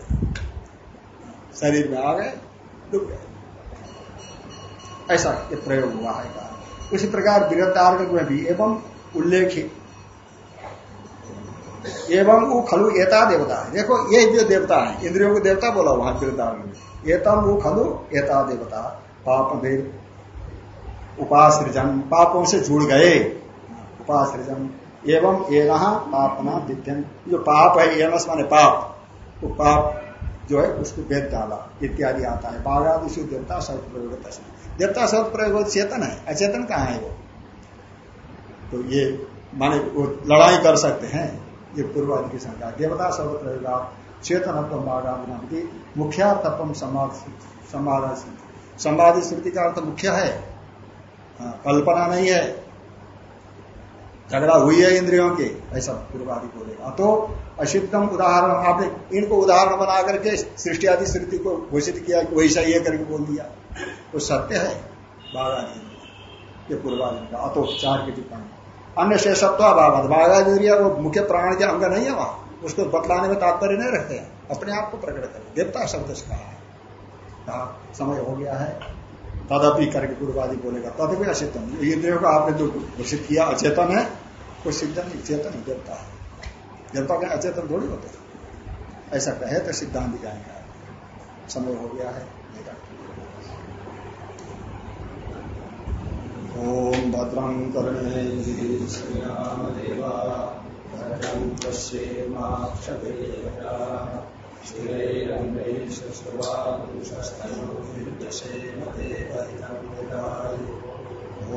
शरीर में आ गए, डूब गए। ऐसा ये प्रयोग हुआ है। उसी प्रकार विरतार्ग में भी एवं उल्लेखित एवं वो खलु एता देवता है। देखो, ये जो देवता है, इंद्रियों को देवता बोला वहाँ विरतार्ग में। एतम वो खलु एता देवता, पाप देव उपासृजन, पापों से जुड़ गए। उपासृजन, एवं एना पापना विद्यन जो पाप है एनस माने पाप। तो पाप जो है, उसको वेद डाला, इत्यादि आता है। बाघादिशु देवता शब्द प्रयोग देवता शब्द प्रयोग चेतन है। अचेतन कहाँ है वो? तो ये माने वो लड़ाई कर सकते हैं। ये पूर्वादि की संख्या देवता शब्द प्रयोग चेतन बाघादि मुख्यार्थम संवाद संवादी स्मृति का अर्थ मुख्य है। हाँ, कल्पना नहीं है। झगड़ा हुई है इंद्रियों के ऐसा पूर्वादि बोलेगा तो असिद्धम उदाहरण आपने इनको उदाहरण बना करके सृष्टि आदि स्मृति को घोषित किया कि वैसा ये करके बोल दिया। वो तो सत्य है। बाघादी ये पूर्वादि का अतो चार की टिप्पणी। अन्य शेषत्व अभाव बाघादी वो मुख्य प्राण के अंग नहीं है वहाँ। उसको बतलाने में तात्पर्य नहीं रखते हैं। अपने आप को प्रकट करें। देवता शब्द से कहा है। कहा समय हो गया है। तदपि करके पूर्वादि बोलेगा, तदपि अचेतन इंद्रियों का आपने जो घोषित किया, अचेतन है वो सिद्ध नहीं, चेतन देवता है। देवता के अचेतन थोड़ी होते ऐसा कहे तो सिद्धांत जाएँगे समय हो गया है। ओम भद्रं कर्णे श्रीरङ्गैश्वस्वादुषस्तनोर्दशेमते परिणम्यताय ॐ